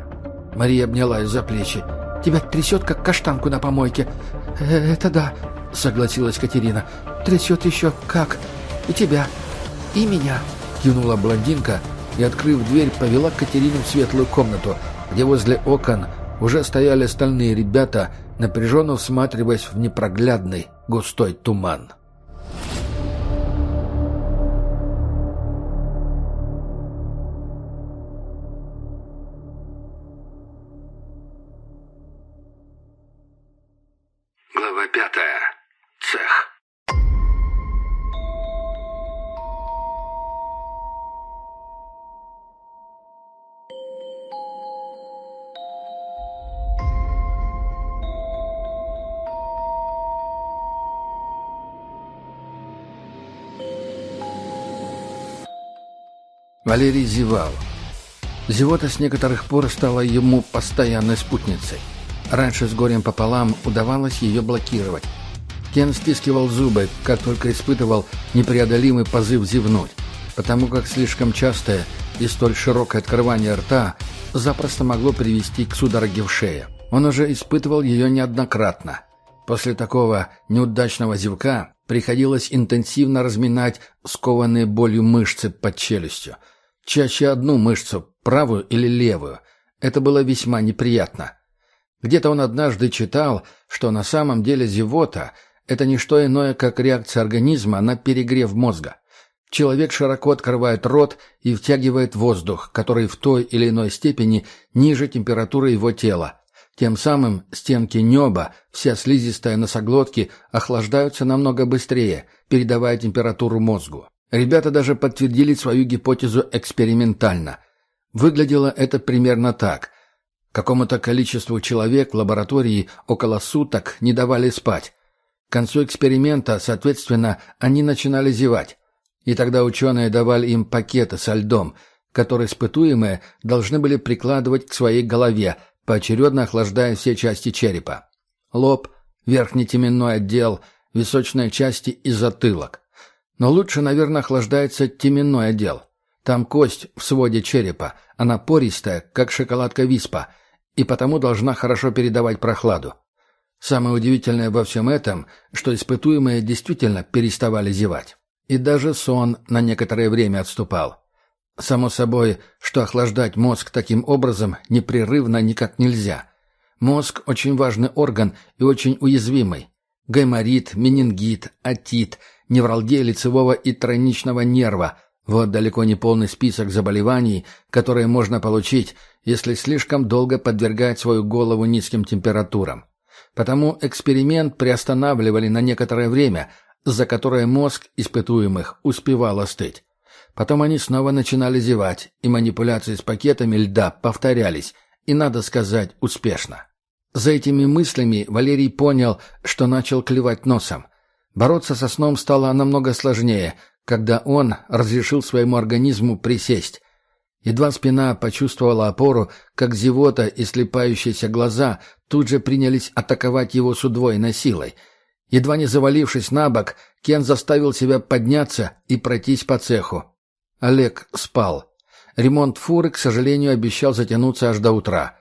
Мария обняла ее за плечи. Тебя трясет, как каштанку на помойке. «Э, это да, согласилась Катерина. Трясет еще как. И тебя. И меня. Кивнула блондинка и, открыв дверь, повела Катерину в светлую комнату, где возле окон уже стояли остальные ребята, напряженно всматриваясь в непроглядный густой туман. Валерий зевал. Зевота с некоторых пор стала ему постоянной спутницей. Раньше с горем пополам удавалось ее блокировать. Кен стискивал зубы, как только испытывал непреодолимый позыв зевнуть, потому как слишком частое и столь широкое открывание рта запросто могло привести к судороге в шее. Он уже испытывал ее неоднократно. После такого неудачного зевка приходилось интенсивно разминать скованные болью мышцы под челюстью – Чаще одну мышцу, правую или левую. Это было весьма неприятно. Где-то он однажды читал, что на самом деле зевота – это не что иное, как реакция организма на перегрев мозга. Человек широко открывает рот и втягивает воздух, который в той или иной степени ниже температуры его тела. Тем самым стенки неба, вся слизистая носоглотки охлаждаются намного быстрее, передавая температуру мозгу. Ребята даже подтвердили свою гипотезу экспериментально. Выглядело это примерно так. Какому-то количеству человек в лаборатории около суток не давали спать. К концу эксперимента, соответственно, они начинали зевать. И тогда ученые давали им пакеты со льдом, которые испытуемые должны были прикладывать к своей голове, поочередно охлаждая все части черепа. Лоб, верхний теменной отдел, височные части и затылок. Но лучше, наверное, охлаждается теменной отдел. Там кость в своде черепа, она пористая, как шоколадка виспа, и потому должна хорошо передавать прохладу. Самое удивительное во всем этом, что испытуемые действительно переставали зевать. И даже сон на некоторое время отступал. Само собой, что охлаждать мозг таким образом непрерывно никак нельзя. Мозг – очень важный орган и очень уязвимый. Гайморит, менингит, отит, невралгия лицевого и тройничного нерва – вот далеко не полный список заболеваний, которые можно получить, если слишком долго подвергать свою голову низким температурам. Потому эксперимент приостанавливали на некоторое время, за которое мозг испытуемых успевал остыть. Потом они снова начинали зевать, и манипуляции с пакетами льда повторялись, и, надо сказать, успешно. За этими мыслями Валерий понял, что начал клевать носом. Бороться со сном стало намного сложнее, когда он разрешил своему организму присесть. Едва спина почувствовала опору, как зевота и слепающиеся глаза тут же принялись атаковать его с удвоенной силой. Едва не завалившись на бок, Кен заставил себя подняться и пройтись по цеху. Олег спал. Ремонт фуры, к сожалению, обещал затянуться аж до утра.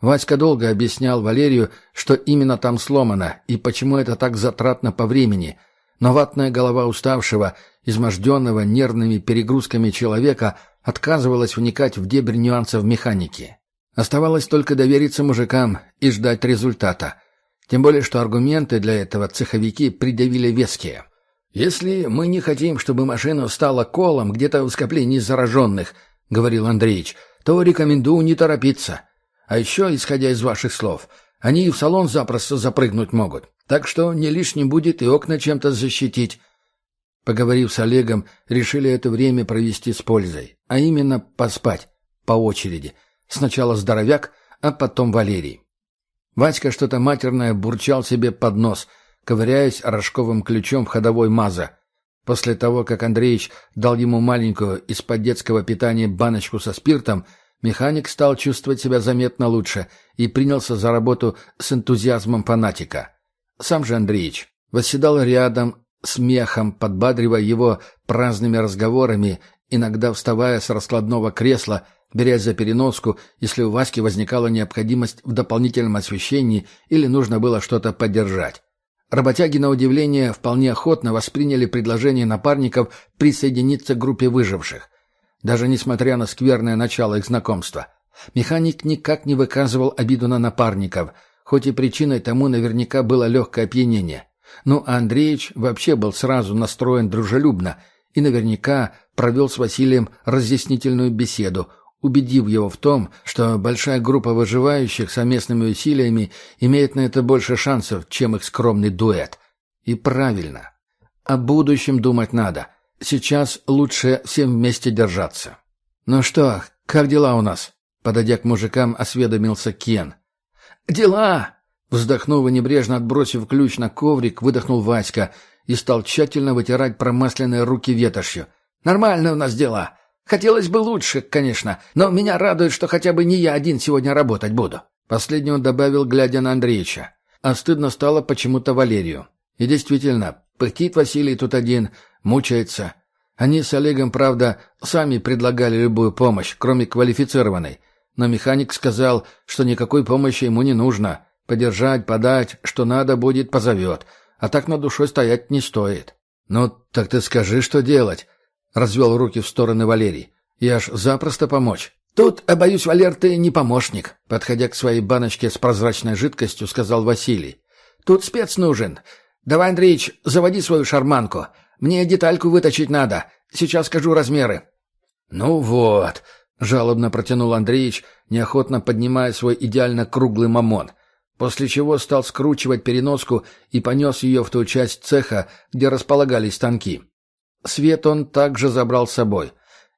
Васька долго объяснял Валерию, что именно там сломано и почему это так затратно по времени. Но ватная голова уставшего, изможденного нервными перегрузками человека отказывалась вникать в дебри нюансов механики. Оставалось только довериться мужикам и ждать результата. Тем более, что аргументы для этого цеховики придавили веские. «Если мы не хотим, чтобы машина стала колом где-то в скоплении зараженных», — говорил Андреич, — «то рекомендую не торопиться. А еще, исходя из ваших слов, они и в салон запросто запрыгнуть могут. Так что не лишним будет и окна чем-то защитить». Поговорив с Олегом, решили это время провести с пользой, а именно поспать по очереди — Сначала здоровяк, а потом Валерий. Васька что-то матерное бурчал себе под нос, ковыряясь рожковым ключом в ходовой маза. После того, как Андреич дал ему маленькую из-под детского питания баночку со спиртом, механик стал чувствовать себя заметно лучше и принялся за работу с энтузиазмом фанатика. Сам же Андреич восседал рядом, смехом, подбадривая его праздными разговорами, иногда вставая с раскладного кресла – берясь за переноску, если у Васьки возникала необходимость в дополнительном освещении или нужно было что-то поддержать. Работяги, на удивление, вполне охотно восприняли предложение напарников присоединиться к группе выживших. Даже несмотря на скверное начало их знакомства. Механик никак не выказывал обиду на напарников, хоть и причиной тому наверняка было легкое опьянение. Ну, а Андреич вообще был сразу настроен дружелюбно и наверняка провел с Василием разъяснительную беседу, убедив его в том, что большая группа выживающих совместными усилиями имеет на это больше шансов, чем их скромный дуэт. И правильно. О будущем думать надо. Сейчас лучше всем вместе держаться. «Ну что, как дела у нас?» Подойдя к мужикам, осведомился Кен. «Дела!» Вздохнув и небрежно отбросив ключ на коврик, выдохнул Васька и стал тщательно вытирать промасленные руки ветошью. «Нормально у нас дела. Хотелось бы лучше, конечно, но меня радует, что хотя бы не я один сегодня работать буду». Последний он добавил, глядя на Андреевича. А стыдно стало почему-то Валерию. И действительно, пыхтит Василий тут один, мучается. Они с Олегом, правда, сами предлагали любую помощь, кроме квалифицированной. Но механик сказал, что никакой помощи ему не нужно. Подержать, подать, что надо будет, позовет. А так над душой стоять не стоит. «Ну, так ты скажи, что делать?» — развел руки в стороны Валерий. «Я ж запросто помочь». «Тут, э, боюсь, Валер, ты не помощник», — подходя к своей баночке с прозрачной жидкостью, сказал Василий. «Тут спец нужен. Давай, Андреич, заводи свою шарманку. Мне детальку выточить надо. Сейчас скажу размеры». «Ну вот», — жалобно протянул Андреич, неохотно поднимая свой идеально круглый мамон, после чего стал скручивать переноску и понес ее в ту часть цеха, где располагались станки. Свет он также забрал с собой.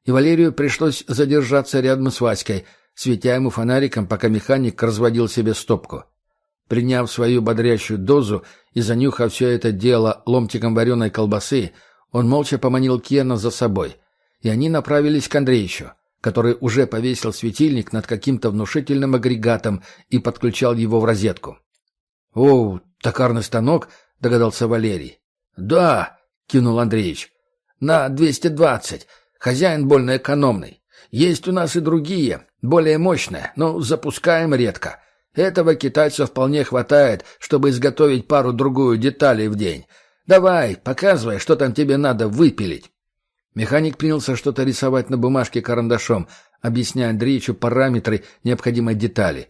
И Валерию пришлось задержаться рядом с Васькой, светя ему фонариком, пока механик разводил себе стопку. Приняв свою бодрящую дозу и занюхав все это дело ломтиком вареной колбасы, он молча поманил Кена за собой, и они направились к Андреевичу, который уже повесил светильник над каким-то внушительным агрегатом и подключал его в розетку. «О, токарный станок?» — догадался Валерий. «Да», — кинул Андреевич. «На 220. Хозяин больно экономный. Есть у нас и другие, более мощные, но запускаем редко. Этого китайцу вполне хватает, чтобы изготовить пару-другую деталей в день. Давай, показывай, что там тебе надо выпилить». Механик принялся что-то рисовать на бумажке карандашом, объясняя Андреевичу параметры необходимой детали.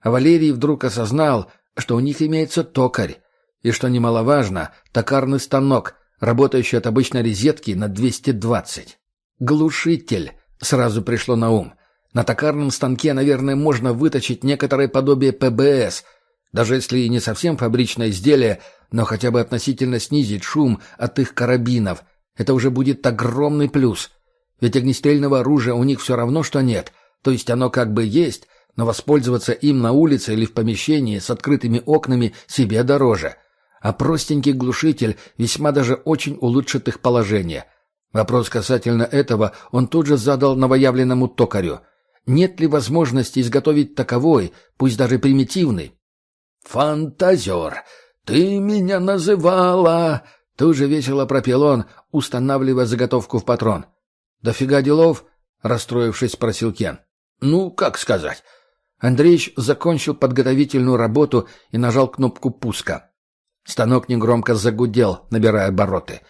А Валерий вдруг осознал, что у них имеется токарь, и, что немаловажно, токарный станок, работающий от обычной розетки на 220. Глушитель сразу пришло на ум. На токарном станке, наверное, можно выточить некоторое подобие ПБС, даже если и не совсем фабричное изделие, но хотя бы относительно снизить шум от их карабинов. Это уже будет огромный плюс. Ведь огнестрельного оружия у них все равно, что нет. То есть оно как бы есть, но воспользоваться им на улице или в помещении с открытыми окнами себе дороже. А простенький глушитель весьма даже очень улучшит их положение. Вопрос касательно этого он тут же задал новоявленному токарю. Нет ли возможности изготовить таковой, пусть даже примитивный? «Фантазер, ты меня называла!» Тут же весело пропел он, устанавливая заготовку в патрон. «Дофига делов?» — расстроившись, спросил Кен. «Ну, как сказать?» Андреич закончил подготовительную работу и нажал кнопку пуска. Станок негромко загудел, набирая обороты.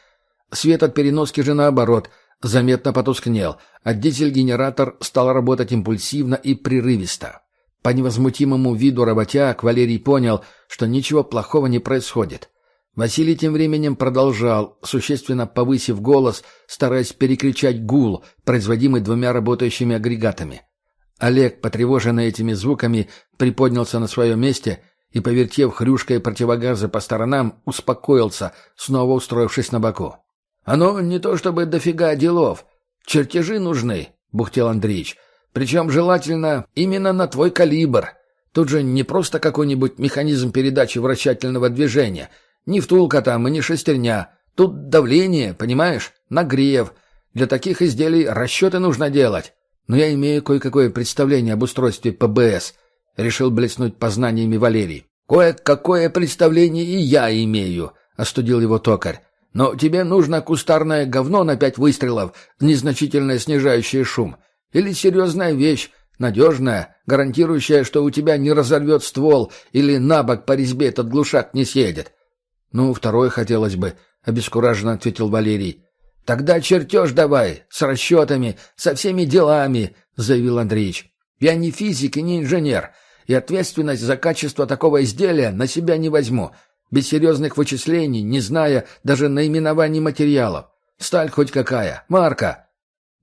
Свет от переноски же наоборот, заметно потускнел, а дизель-генератор стал работать импульсивно и прерывисто. По невозмутимому виду работяг Валерий понял, что ничего плохого не происходит. Василий тем временем продолжал, существенно повысив голос, стараясь перекричать гул, производимый двумя работающими агрегатами. Олег, потревоженный этими звуками, приподнялся на своем месте и, повертев хрюшкой противогаза по сторонам, успокоился, снова устроившись на боку. «Оно не то чтобы дофига делов. Чертежи нужны», — бухтел Андреич. «Причем желательно именно на твой калибр. Тут же не просто какой-нибудь механизм передачи вращательного движения — не втулка там и не шестерня. Тут давление, понимаешь? Нагрев. Для таких изделий расчеты нужно делать. Но я имею кое-какое представление об устройстве ПБС. Решил блеснуть познаниями Валерий. Кое-какое представление и я имею, остудил его токарь. Но тебе нужно кустарное говно на пять выстрелов, незначительно снижающее шум. Или серьезная вещь, надежная, гарантирующая, что у тебя не разорвет ствол или на бок по резьбе этот глушак не съедет. «Ну, второе хотелось бы», — обескураженно ответил Валерий. «Тогда чертеж давай, с расчетами, со всеми делами», — заявил Андреевич. «Я не физик и не инженер, и ответственность за качество такого изделия на себя не возьму, без серьезных вычислений, не зная даже наименований материалов. Сталь хоть какая, марка».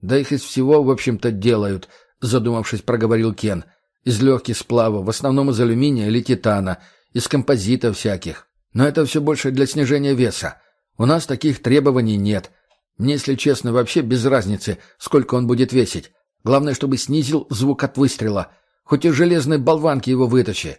«Да их из всего, в общем-то, делают», — задумавшись, проговорил Кен. «Из легких сплавов, в основном из алюминия или титана, из композитов всяких. Но это все больше для снижения веса. У нас таких требований нет. Мне, если честно, вообще без разницы, сколько он будет весить. Главное, чтобы снизил звук от выстрела. Хоть и железной болванки его вытащи.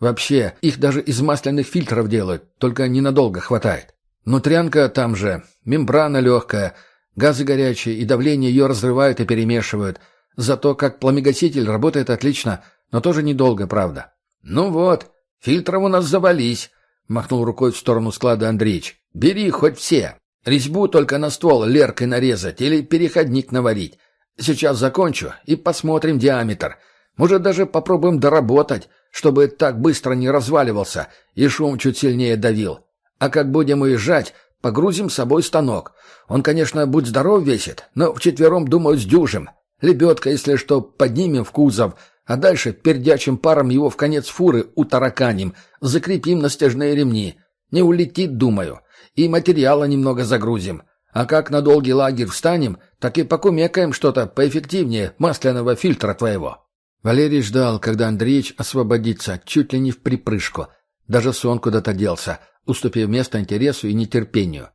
Вообще, их даже из масляных фильтров делают, только ненадолго хватает. Нутрянка там же, мембрана легкая, газы горячие, и давление ее разрывают и перемешивают. Зато как пламегаситель работает отлично, но тоже недолго, правда. Ну вот, фильтров у нас завались. Махнул рукой в сторону склада Андреич. «Бери хоть все. Резьбу только на ствол леркой нарезать или переходник наварить. Сейчас закончу и посмотрим диаметр. Может, даже попробуем доработать, чтобы так быстро не разваливался и шум чуть сильнее давил. А как будем уезжать, погрузим с собой станок. Он, конечно, будь здоров весит, но вчетвером, думаю, сдюжим. Лебедка, если что, поднимем в кузов, а дальше пердячим паром его в конец фуры утараканим, закрепим на стяжные ремни. Не улетит, думаю. И материала немного загрузим. А как на долгий лагерь встанем, так и покумекаем что-то поэффективнее масляного фильтра твоего». Валерий ждал, когда Андреич освободится, чуть ли не в припрыжку. Даже сон куда-то делся, уступив место интересу и нетерпению.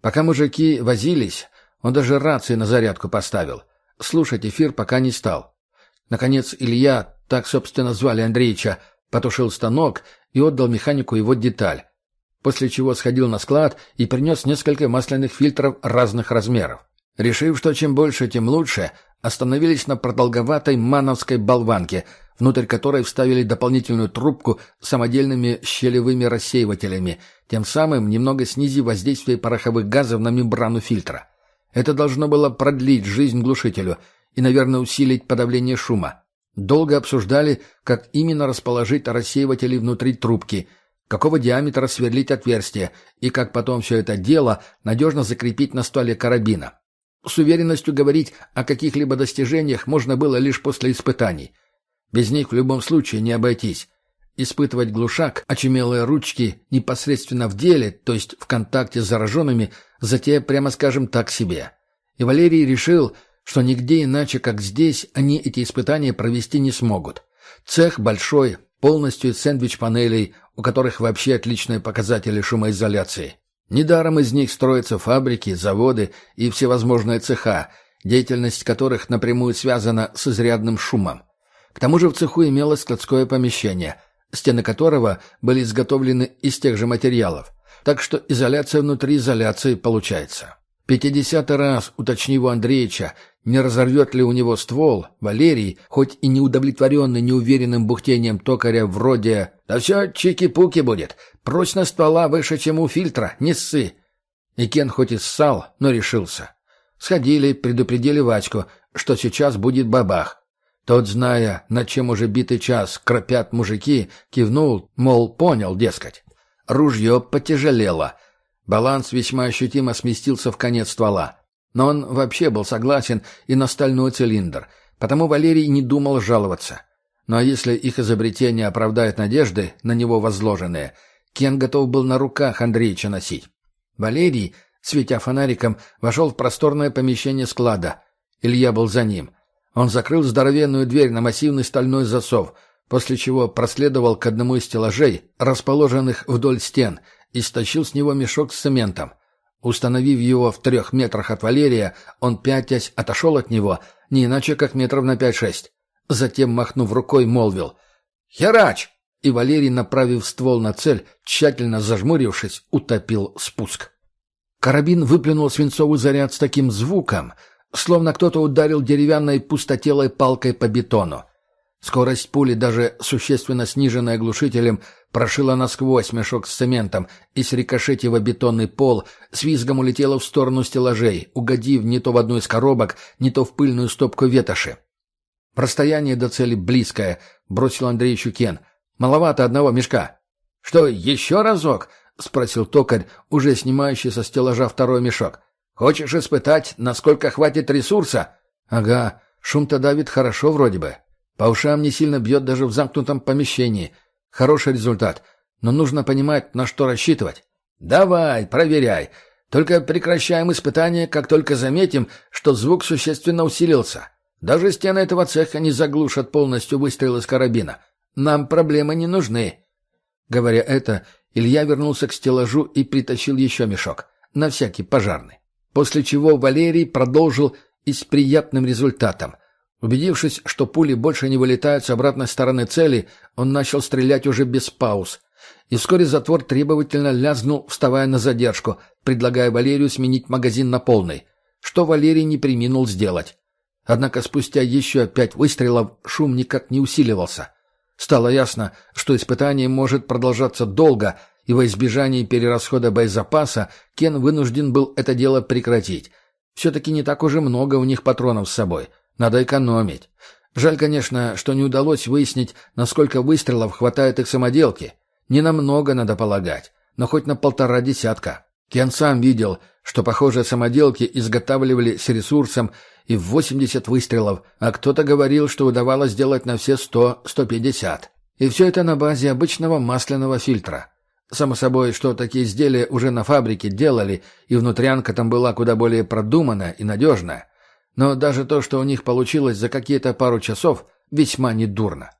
Пока мужики возились, он даже рации на зарядку поставил. Слушать эфир пока не стал. Наконец Илья, так, собственно, звали Андреевича, потушил станок и отдал механику его деталь, после чего сходил на склад и принес несколько масляных фильтров разных размеров. Решив, что чем больше, тем лучше, остановились на продолговатой мановской болванке, внутрь которой вставили дополнительную трубку с самодельными щелевыми рассеивателями, тем самым немного снизив воздействие пороховых газов на мембрану фильтра. Это должно было продлить жизнь глушителю и, наверное, усилить подавление шума. Долго обсуждали, как именно расположить рассеиватели внутри трубки, какого диаметра сверлить отверстие и как потом все это дело надежно закрепить на стволе карабина. С уверенностью говорить о каких-либо достижениях можно было лишь после испытаний. Без них в любом случае не обойтись. Испытывать глушак, очумелые ручки непосредственно в деле, то есть в контакте с зараженными, затея, прямо скажем, так себе. И Валерий решил, что нигде иначе, как здесь, они эти испытания провести не смогут. Цех большой, полностью из сэндвич-панелей, у которых вообще отличные показатели шумоизоляции. Недаром из них строятся фабрики, заводы и всевозможные цеха, деятельность которых напрямую связана с изрядным шумом. К тому же в цеху имелось складское помещение, стены которого были изготовлены из тех же материалов, так что изоляция внутри изоляции получается. Пятидесятый раз, уточнив у Андреевича, не разорвет ли у него ствол, Валерий, хоть и не удовлетворенный неуверенным бухтением токаря вроде «Да все, чики-пуки будет, прочность ствола выше, чем у фильтра, не ссы». И Кен хоть и ссал, но решился. Сходили, предупредили Вачку, что сейчас будет бабах. Тот, зная, над чем уже битый час кропят мужики, кивнул, мол, понял, дескать. Ружье потяжелело — Баланс весьма ощутимо сместился в конец ствола. Но он вообще был согласен и на стальной цилиндр, потому Валерий не думал жаловаться. Ну а если их изобретение оправдает надежды, на него возложенные, Кен готов был на руках Андреича носить. Валерий, светя фонариком, вошел в просторное помещение склада. Илья был за ним. Он закрыл здоровенную дверь на массивный стальной засов, после чего проследовал к одному из стеллажей, расположенных вдоль стен — и стащил с него мешок с цементом. Установив его в трех метрах от Валерия, он пятясь отошел от него, не иначе как метров на пять-шесть. Затем, махнув рукой, молвил «Херач!» И Валерий, направив ствол на цель, тщательно зажмурившись, утопил спуск. Карабин выплюнул свинцовый заряд с таким звуком, словно кто-то ударил деревянной пустотелой палкой по бетону. Скорость пули, даже существенно сниженная глушителем, прошила насквозь мешок с цементом и, срикошетив бетонный пол, с визгом улетела в сторону стеллажей, угодив не то в одну из коробок, не то в пыльную стопку ветоши. «Расстояние до цели близкое», — бросил Андрей Чукен. «Маловато одного мешка». «Что, еще разок?» — спросил токарь, уже снимающий со стеллажа второй мешок. «Хочешь испытать, насколько хватит ресурса?» «Ага, шум-то давит хорошо вроде бы». По ушам не сильно бьет даже в замкнутом помещении. Хороший результат. Но нужно понимать, на что рассчитывать. Давай, проверяй. Только прекращаем испытание, как только заметим, что звук существенно усилился. Даже стены этого цеха не заглушат полностью выстрел из карабина. Нам проблемы не нужны. Говоря это, Илья вернулся к стеллажу и притащил еще мешок. На всякий пожарный. После чего Валерий продолжил и с приятным результатом — Убедившись, что пули больше не вылетают с обратной стороны цели, он начал стрелять уже без пауз. И вскоре затвор требовательно лязнул, вставая на задержку, предлагая Валерию сменить магазин на полный, что Валерий не приминул сделать. Однако спустя еще пять выстрелов шум никак не усиливался. Стало ясно, что испытание может продолжаться долго, и во избежание перерасхода боезапаса Кен вынужден был это дело прекратить. Все-таки не так уже много у них патронов с собой — надо экономить. Жаль, конечно, что не удалось выяснить, насколько выстрелов хватает их самоделки. Не намного, надо полагать, но хоть на полтора десятка. Кен сам видел, что похожие самоделки изготавливали с ресурсом и в 80 выстрелов, а кто-то говорил, что удавалось сделать на все 100-150. И все это на базе обычного масляного фильтра. Само собой, что такие изделия уже на фабрике делали, и внутрянка там была куда более продуманная и надежная. Но даже то, что у них получилось за какие-то пару часов, весьма недурно.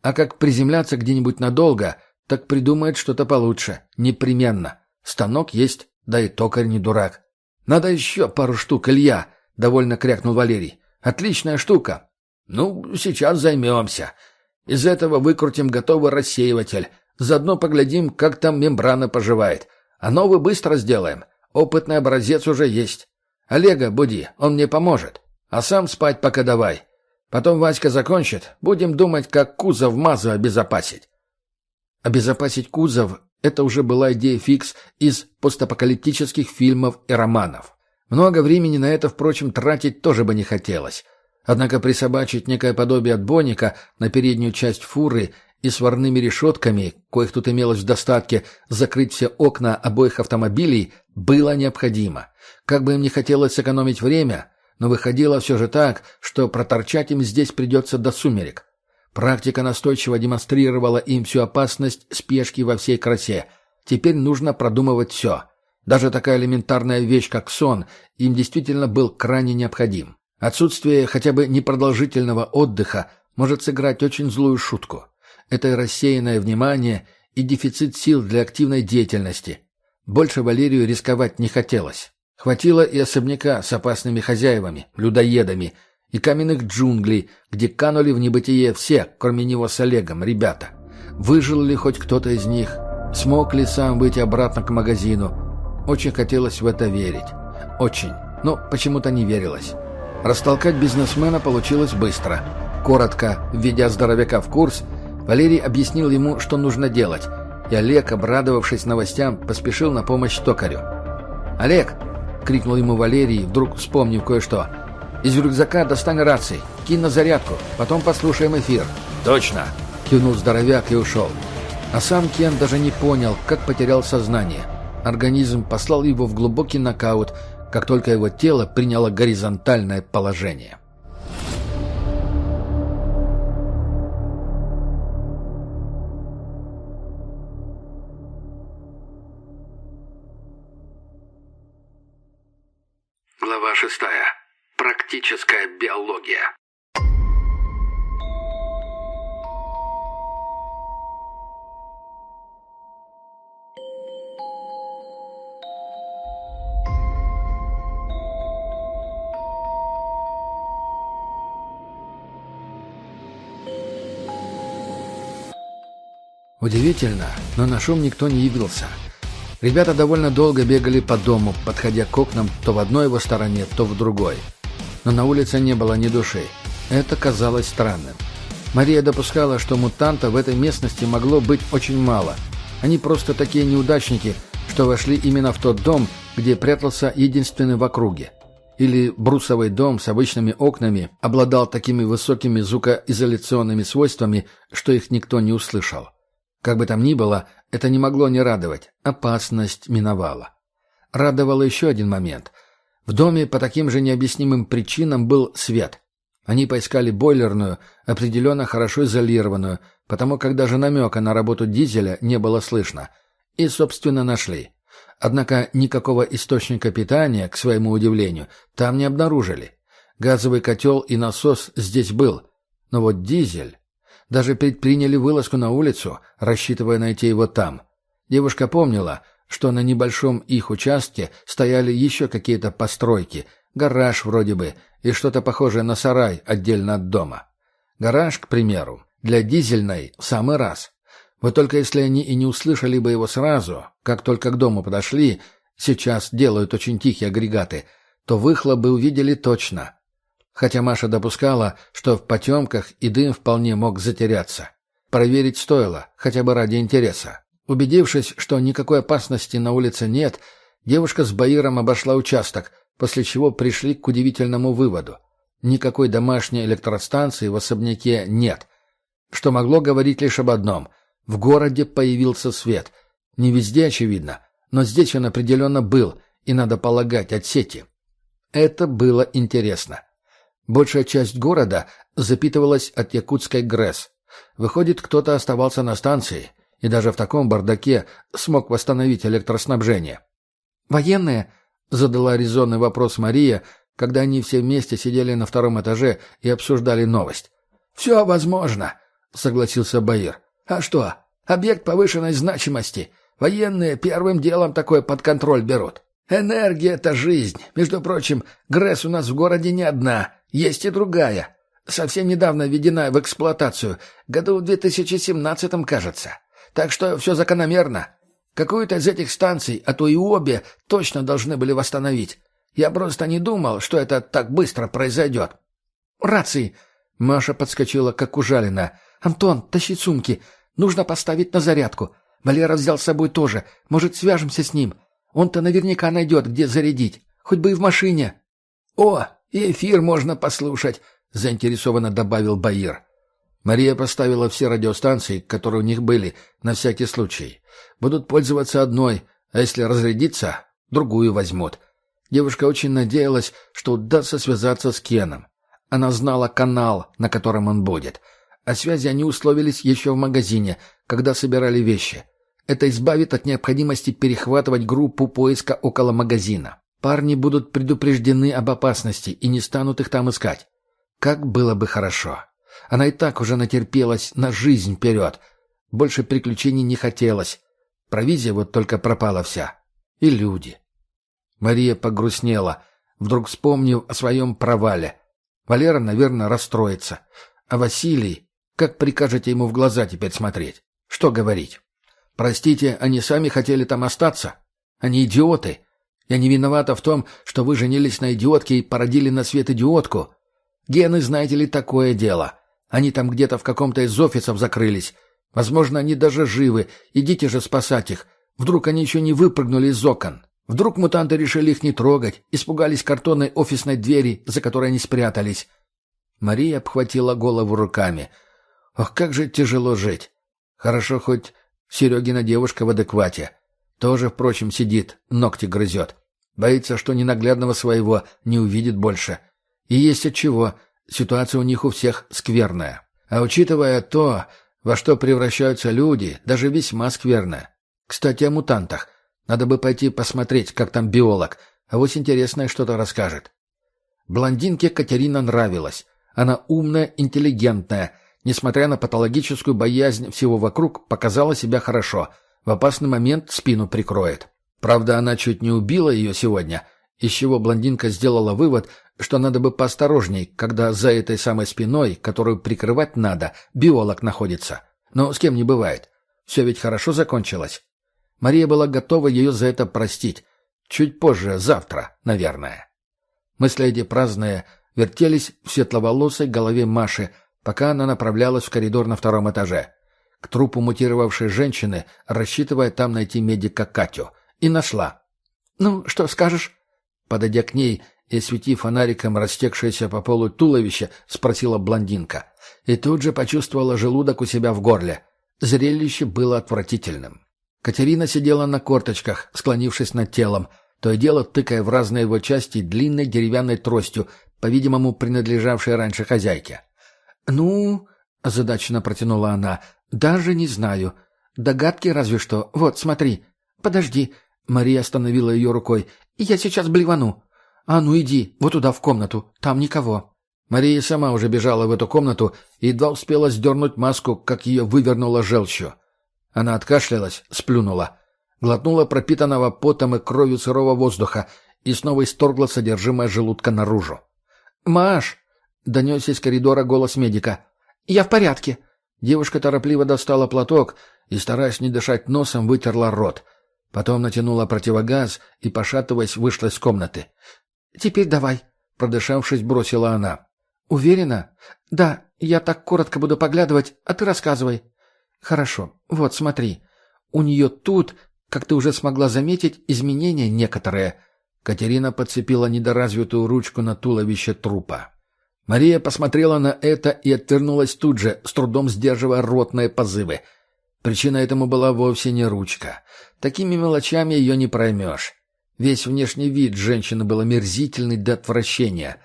А как приземляться где-нибудь надолго, так придумает что-то получше. Непременно. Станок есть, да и токарь не дурак. «Надо еще пару штук, Илья!» — довольно крякнул Валерий. «Отличная штука!» «Ну, сейчас займемся. Из этого выкрутим готовый рассеиватель», — Заодно поглядим, как там мембрана поживает. А новый быстро сделаем. Опытный образец уже есть. Олега буди, он мне поможет. А сам спать пока давай. Потом Васька закончит, будем думать, как кузов МАЗа обезопасить. Обезопасить кузов – это уже была идея фикс из постапокалиптических фильмов и романов. Много времени на это, впрочем, тратить тоже бы не хотелось. Однако присобачить некое подобие отбойника на переднюю часть фуры и сварными решетками, коих тут имелось в достатке, закрыть все окна обоих автомобилей было необходимо. Как бы им не хотелось сэкономить время, но выходило все же так, что проторчать им здесь придется до сумерек. Практика настойчиво демонстрировала им всю опасность спешки во всей красе. Теперь нужно продумывать все. Даже такая элементарная вещь, как сон, им действительно был крайне необходим. Отсутствие хотя бы непродолжительного отдыха может сыграть очень злую шутку. Это и рассеянное внимание, и дефицит сил для активной деятельности. Больше Валерию рисковать не хотелось. Хватило и особняка с опасными хозяевами, людоедами, и каменных джунглей, где канули в небытие все, кроме него с Олегом, ребята. Выжил ли хоть кто-то из них? Смог ли сам выйти обратно к магазину? Очень хотелось в это верить. Очень. Но почему-то не верилось. Растолкать бизнесмена получилось быстро. Коротко, введя здоровяка в курс, Валерий объяснил ему, что нужно делать, и Олег, обрадовавшись новостям, поспешил на помощь токарю. «Олег!» — крикнул ему Валерий, вдруг вспомнив кое-что. «Из рюкзака достань рации, кинь на зарядку, потом послушаем эфир». «Точно!» — кивнул здоровяк и ушел. А сам Кен даже не понял, как потерял сознание. Организм послал его в глубокий нокаут, как только его тело приняло горизонтальное положение. Удивительно, но на шум никто не явился. Ребята довольно долго бегали по дому, подходя к окнам то в одной его стороне, то в другой. Но на улице не было ни души. Это казалось странным. Мария допускала, что мутанта в этой местности могло быть очень мало. Они просто такие неудачники, что вошли именно в тот дом, где прятался единственный в округе. Или брусовый дом с обычными окнами обладал такими высокими звукоизоляционными свойствами, что их никто не услышал. Как бы там ни было, это не могло не радовать. Опасность миновала. Радовал еще один момент. В доме по таким же необъяснимым причинам был свет. Они поискали бойлерную, определенно хорошо изолированную, потому как даже намека на работу дизеля не было слышно. И, собственно, нашли. Однако никакого источника питания, к своему удивлению, там не обнаружили. Газовый котел и насос здесь был. Но вот дизель... Даже предприняли вылазку на улицу, рассчитывая найти его там. Девушка помнила, что на небольшом их участке стояли еще какие-то постройки, гараж вроде бы, и что-то похожее на сарай отдельно от дома. Гараж, к примеру, для дизельной в самый раз. Вот только если они и не услышали бы его сразу, как только к дому подошли, сейчас делают очень тихие агрегаты, то выхлоп бы увидели точно. Хотя Маша допускала, что в потемках и дым вполне мог затеряться. Проверить стоило, хотя бы ради интереса. Убедившись, что никакой опасности на улице нет, девушка с Баиром обошла участок, после чего пришли к удивительному выводу. Никакой домашней электростанции в особняке нет. Что могло говорить лишь об одном. В городе появился свет. Не везде, очевидно, но здесь он определенно был, и, надо полагать, от сети. Это было интересно. Большая часть города запитывалась от якутской ГРЭС. Выходит, кто-то оставался на станции и даже в таком бардаке смог восстановить электроснабжение. «Военные?» — задала резонный вопрос Мария, когда они все вместе сидели на втором этаже и обсуждали новость. «Все возможно», — согласился Баир. «А что? Объект повышенной значимости. Военные первым делом такой под контроль берут. Энергия — это жизнь. Между прочим, ГРЭС у нас в городе не одна. Есть и другая. Совсем недавно введена в эксплуатацию. Году в 2017 кажется. Так что все закономерно. Какую-то из этих станций, а то и обе, точно должны были восстановить. Я просто не думал, что это так быстро произойдет. «Рации!» — Маша подскочила, как ужалена. «Антон, тащи сумки. Нужно поставить на зарядку. Валера взял с собой тоже. Может, свяжемся с ним. Он-то наверняка найдет, где зарядить. Хоть бы и в машине». «О, и эфир можно послушать», — заинтересованно добавил Баир. Мария поставила все радиостанции, которые у них были, на всякий случай. Будут пользоваться одной, а если разрядится, другую возьмут. Девушка очень надеялась, что удастся связаться с Кеном. Она знала канал, на котором он будет. О связи они условились еще в магазине, когда собирали вещи. Это избавит от необходимости перехватывать группу поиска около магазина. Парни будут предупреждены об опасности и не станут их там искать. Как было бы хорошо. Она и так уже натерпелась на жизнь вперед. Больше приключений не хотелось. Провизия вот только пропала вся. И люди. Мария погрустнела, вдруг вспомнив о своем провале. Валера, наверное, расстроится. А Василий... Как прикажете ему в глаза теперь смотреть? Что говорить? Простите, они сами хотели там остаться? Они идиоты. Я не виновата в том, что вы женились на идиотке и породили на свет идиотку. Гены, знаете ли, такое дело. Они там где-то в каком-то из офисов закрылись. Возможно, они даже живы. Идите же спасать их. Вдруг они еще не выпрыгнули из окон. Вдруг мутанты решили их не трогать, испугались картонной офисной двери, за которой они спрятались. Мария обхватила голову руками. Ох, как же тяжело жить. Хорошо хоть Серегина девушка в адеквате. Тоже, впрочем, сидит, ногти грызет. Боится, что ненаглядного своего не увидит больше. И есть от чего. Ситуация у них у всех скверная. А учитывая то, во что превращаются люди, даже весьма скверная. Кстати, о мутантах. Надо бы пойти посмотреть, как там биолог. А вот интересное что-то расскажет. Блондинке Катерина нравилась. Она умная, интеллигентная. Несмотря на патологическую боязнь всего вокруг, показала себя хорошо. В опасный момент спину прикроет. Правда, она чуть не убила ее сегодня, из чего блондинка сделала вывод, что надо бы поосторожней, когда за этой самой спиной, которую прикрывать надо, биолог находится. Но с кем не бывает. Все ведь хорошо закончилось. Мария была готова ее за это простить. Чуть позже, завтра, наверное. Мысли эти праздные вертелись в светловолосой голове Маши, пока она направлялась в коридор на втором этаже. К трупу мутировавшей женщины, рассчитывая там найти медика Катю. И нашла. «Ну, что скажешь?» Подойдя к ней и светив фонариком растекшееся по полу туловище, спросила блондинка. И тут же почувствовала желудок у себя в горле. Зрелище было отвратительным. Катерина сидела на корточках, склонившись над телом, то и дело тыкая в разные его части длинной деревянной тростью, по-видимому, принадлежавшей раньше хозяйке. «Ну...» — озадаченно протянула она. «Даже не знаю. Догадки разве что. Вот, смотри. Подожди». Мария остановила ее рукой. «Я сейчас блевану». «А ну иди, вот туда, в комнату. Там никого». Мария сама уже бежала в эту комнату и едва успела сдернуть маску, как ее вывернула желчью. Она откашлялась, сплюнула, глотнула пропитанного потом и кровью сырого воздуха и снова исторгла содержимое желудка наружу. «Маш!» — донесся из коридора голос медика. «Я в порядке». Девушка торопливо достала платок и, стараясь не дышать носом, вытерла рот. Потом натянула противогаз и, пошатываясь, вышла из комнаты. «Теперь давай», — продышавшись, бросила она. «Уверена?» «Да, я так коротко буду поглядывать, а ты рассказывай». Хорошо. Вот, смотри. У нее тут, как ты уже смогла заметить, изменения некоторые. Катерина подцепила недоразвитую ручку на туловище трупа. Мария посмотрела на это и отвернулась тут же, с трудом сдерживая ротные позывы. Причина этому была вовсе не ручка. Такими мелочами ее не проймешь. Весь внешний вид женщины был омерзительный до отвращения.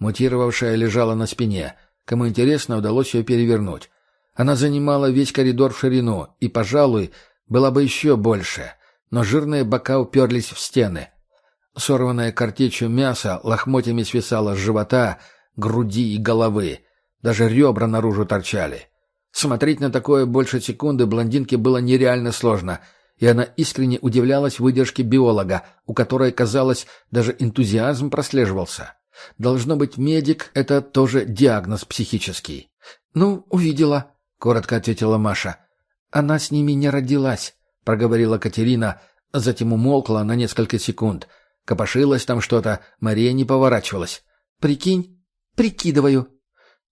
Мутировавшая лежала на спине. Кому интересно, удалось ее перевернуть. Она занимала весь коридор в ширину, и, пожалуй, была бы еще больше, но жирные бока уперлись в стены. Сорванное картечью мясо лохмотьями свисало с живота, груди и головы. Даже ребра наружу торчали. Смотреть на такое больше секунды блондинке было нереально сложно, и она искренне удивлялась выдержке биолога, у которой, казалось, даже энтузиазм прослеживался. Должно быть, медик — это тоже диагноз психический. «Ну, увидела», — коротко ответила Маша. Она с ними не родилась», — проговорила Катерина, затем умолкла на несколько секунд. Копошилась там что-то, Мария не поворачивалась. «Прикинь?» «Прикидываю».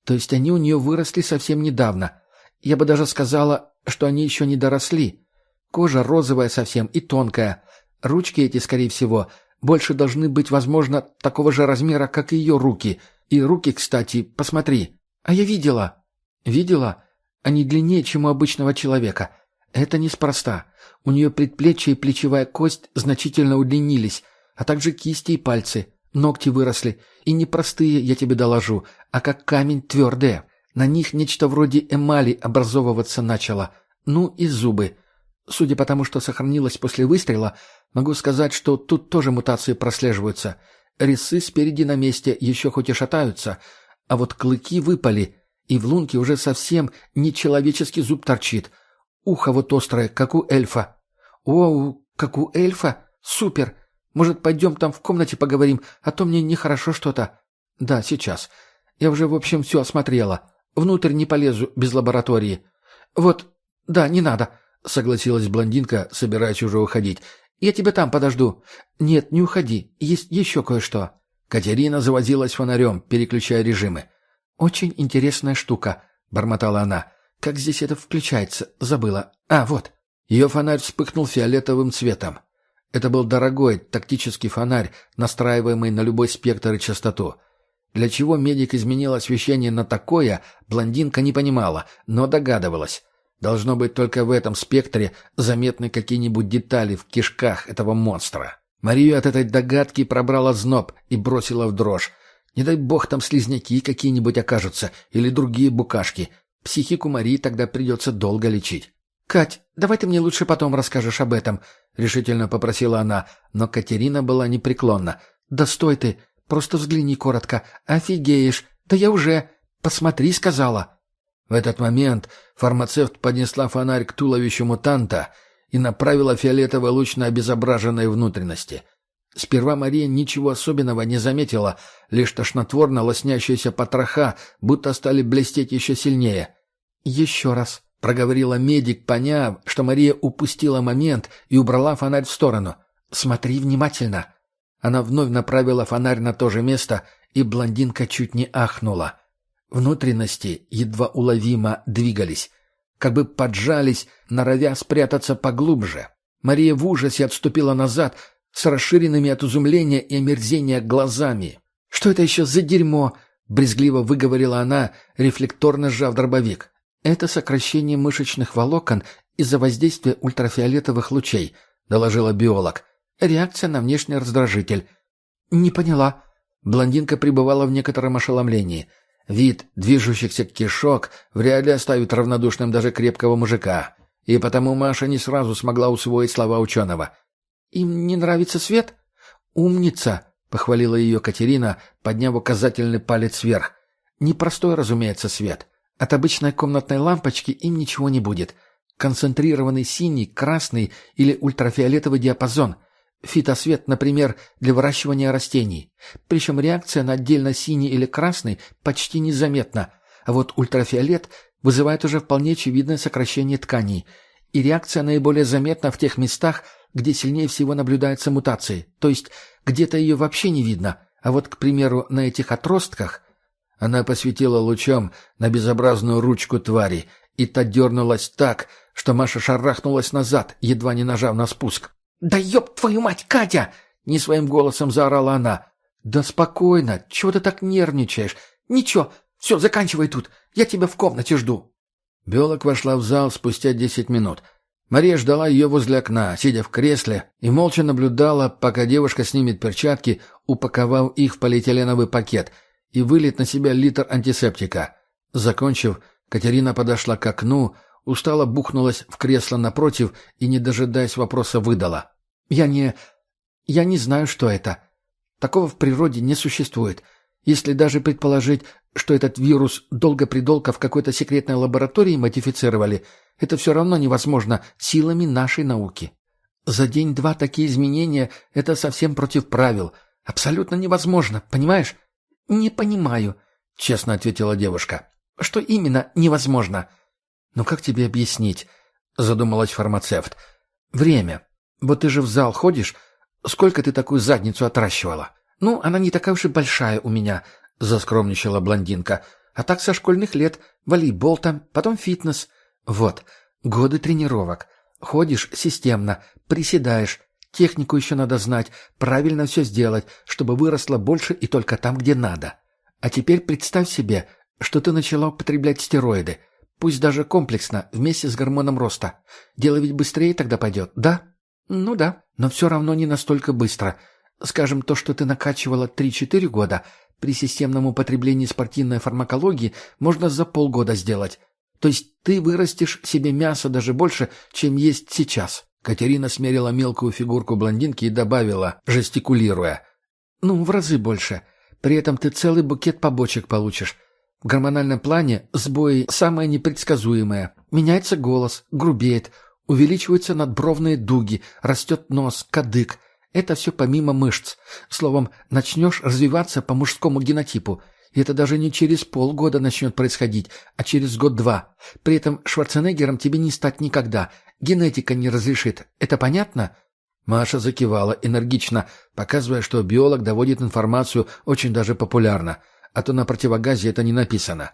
То есть они у нее выросли совсем недавно. Я бы даже сказала, что они еще не доросли. Кожа розовая совсем и тонкая. Ручки эти, скорее всего, больше должны быть, возможно, такого же размера, как и ее руки. И руки, кстати, посмотри. А я видела. Видела? Они длиннее, чем у обычного человека. Это неспроста. У нее предплечье и плечевая кость значительно удлинились, а также кисти и пальцы. Ногти выросли. И не простые, я тебе доложу, а как камень твердые. На них нечто вроде эмали образовываться начало. Ну и зубы. Судя по тому, что сохранилось после выстрела, могу сказать, что тут тоже мутации прослеживаются. Ресы спереди на месте еще хоть и шатаются, а вот клыки выпали, и в лунке уже совсем нечеловеческий зуб торчит. Ухо вот острое, как у эльфа. О, как у эльфа? Супер! Может, пойдем там в комнате поговорим, а то мне нехорошо что-то. Да, сейчас. Я уже, в общем, все осмотрела. Внутрь не полезу без лаборатории. Вот, да, не надо. — согласилась блондинка, собираясь уже уходить. «Я тебя там подожду». «Нет, не уходи. Есть еще кое-что». Катерина завозилась фонарем, переключая режимы. «Очень интересная штука», — бормотала она. «Как здесь это включается? Забыла. А, вот». Ее фонарь вспыхнул фиолетовым цветом. Это был дорогой тактический фонарь, настраиваемый на любой спектр и частоту. Для чего медик изменил освещение на такое, блондинка не понимала, но догадывалась. Должно быть, только в этом спектре заметны какие-нибудь детали в кишках этого монстра. Марию от этой догадки пробрала зноб и бросила в дрожь. Не дай бог там слизняки какие-нибудь окажутся или другие букашки. Психику Марии тогда придется долго лечить. «Кать, давай ты мне лучше потом расскажешь об этом», — решительно попросила она, но Катерина была непреклонна. «Да стой ты, просто взгляни коротко. Офигеешь. Да я уже... Посмотри, сказала». В этот момент фармацевт поднесла фонарь к туловищу мутанта и направила фиолетовый луч на обезображенные внутренности. Сперва Мария ничего особенного не заметила, лишь тошнотворно лоснящиеся потроха будто стали блестеть еще сильнее. «Еще раз», — проговорила медик, поняв, что Мария упустила момент и убрала фонарь в сторону. «Смотри внимательно». Она вновь направила фонарь на то же место, и блондинка чуть не ахнула. Внутренности едва уловимо двигались, как бы поджались, норовя спрятаться поглубже. Мария в ужасе отступила назад с расширенными от изумления и омерзения глазами. «Что это еще за дерьмо?» — брезгливо выговорила она, рефлекторно сжав дробовик. «Это сокращение мышечных волокон из-за воздействия ультрафиолетовых лучей», — доложила биолог. «Реакция на внешний раздражитель». «Не поняла». Блондинка пребывала в некотором ошеломлении — Вид движущихся кишок вряд ли оставит равнодушным даже крепкого мужика. И потому Маша не сразу смогла усвоить слова ученого. «Им не нравится свет?» «Умница!» — похвалила ее Катерина, подняв указательный палец вверх. «Непростой, разумеется, свет. От обычной комнатной лампочки им ничего не будет. Концентрированный синий, красный или ультрафиолетовый диапазон — Фитосвет, например, для выращивания растений. Причем реакция на отдельно синий или красный почти незаметна, а вот ультрафиолет вызывает уже вполне очевидное сокращение тканей. И реакция наиболее заметна в тех местах, где сильнее всего наблюдаются мутации, то есть где-то ее вообще не видно, а вот, к примеру, на этих отростках... Она посветила лучом на безобразную ручку твари, и та дернулась так, что Маша шарахнулась назад, едва не нажав на спуск. «Да ёб твою мать, Катя!» — не своим голосом заорала она. «Да спокойно, чего ты так нервничаешь? Ничего, все, заканчивай тут, я тебя в комнате жду». Белок вошла в зал спустя десять минут. Мария ждала ее возле окна, сидя в кресле, и молча наблюдала, пока девушка снимет перчатки, упаковав их в полиэтиленовый пакет, и вылит на себя литр антисептика. Закончив, Катерина подошла к окну, Устало бухнулась в кресло напротив и, не дожидаясь вопроса, выдала. «Я не... я не знаю, что это. Такого в природе не существует. Если даже предположить, что этот вирус долго-предолго в какой-то секретной лаборатории модифицировали, это все равно невозможно силами нашей науки. За день-два такие изменения — это совсем против правил. Абсолютно невозможно, понимаешь?» «Не понимаю», — честно ответила девушка. «Что именно невозможно?» «Ну как тебе объяснить? задумалась фармацевт. «Время. Вот ты же в зал ходишь. Сколько ты такую задницу отращивала?» «Ну, она не такая уж и большая у меня», — заскромничала блондинка. «А так со школьных лет. Волейбол там, потом фитнес. Вот. Годы тренировок. Ходишь системно, приседаешь. Технику еще надо знать, правильно все сделать, чтобы выросло больше и только там, где надо. А теперь представь себе, что ты начала употреблять стероиды. Пусть даже комплексно, вместе с гормоном роста. Дело ведь быстрее тогда пойдет, да? Ну да, но все равно не настолько быстро. Скажем, то, что ты накачивала 3-4 года, при системном употреблении спортивной фармакологии можно за полгода сделать. То есть ты вырастешь себе мясо даже больше, чем есть сейчас. Катерина смерила мелкую фигурку блондинки и добавила, жестикулируя. «Ну, в разы больше. При этом ты целый букет побочек получишь. В гормональном плане сбои самое непредсказуемое. Меняется голос, грубеет, увеличиваются надбровные дуги, растет нос, кадык. Это все помимо мышц. Словом, начнешь развиваться по мужскому генотипу. И это даже не через полгода начнет происходить, а через год-два. При этом Шварценеггером тебе не стать никогда. Генетика не разрешит. Это понятно?» Маша закивала энергично, показывая, что биолог доводит информацию очень даже популярно, а то на противогазе это не написано.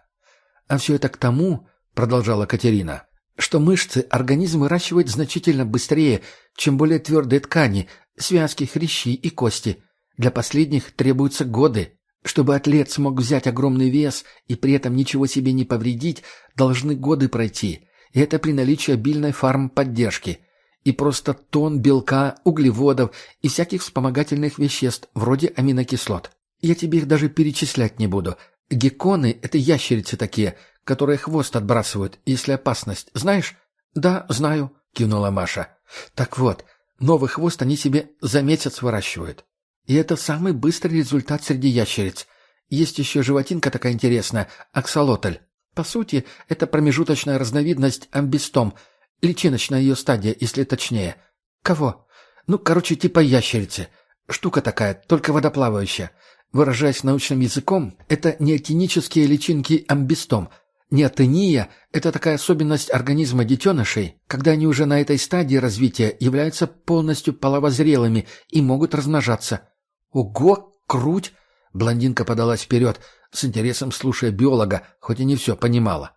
«А все это к тому, — продолжала Катерина, — что мышцы организм выращивает значительно быстрее, чем более твердые ткани, связки, хрящи и кости. Для последних требуются годы. Чтобы атлет смог взять огромный вес и при этом ничего себе не повредить, должны годы пройти. И это при наличии обильной фармподдержки. И просто тон белка, углеводов и всяких вспомогательных веществ, вроде аминокислот. Я тебе их даже перечислять не буду. Гекконы — это ящерицы такие, которые хвост отбрасывают, если опасность. Знаешь? Да, знаю, кивнула Маша. Так вот, новый хвост они себе за месяц выращивают. И это самый быстрый результат среди ящериц. Есть еще животинка такая интересная – аксолотль. По сути, это промежуточная разновидность амбистом, личиночная ее стадия, если точнее. Кого? Ну, короче, типа ящерицы. Штука такая, только водоплавающая. Выражаясь научным языком, это неотенические личинки амбистом. Неотения – это такая особенность организма детенышей, когда они уже на этой стадии развития являются полностью половозрелыми и могут размножаться. «Ого, круть!» Блондинка подалась вперед, с интересом слушая биолога, хоть и не все понимала.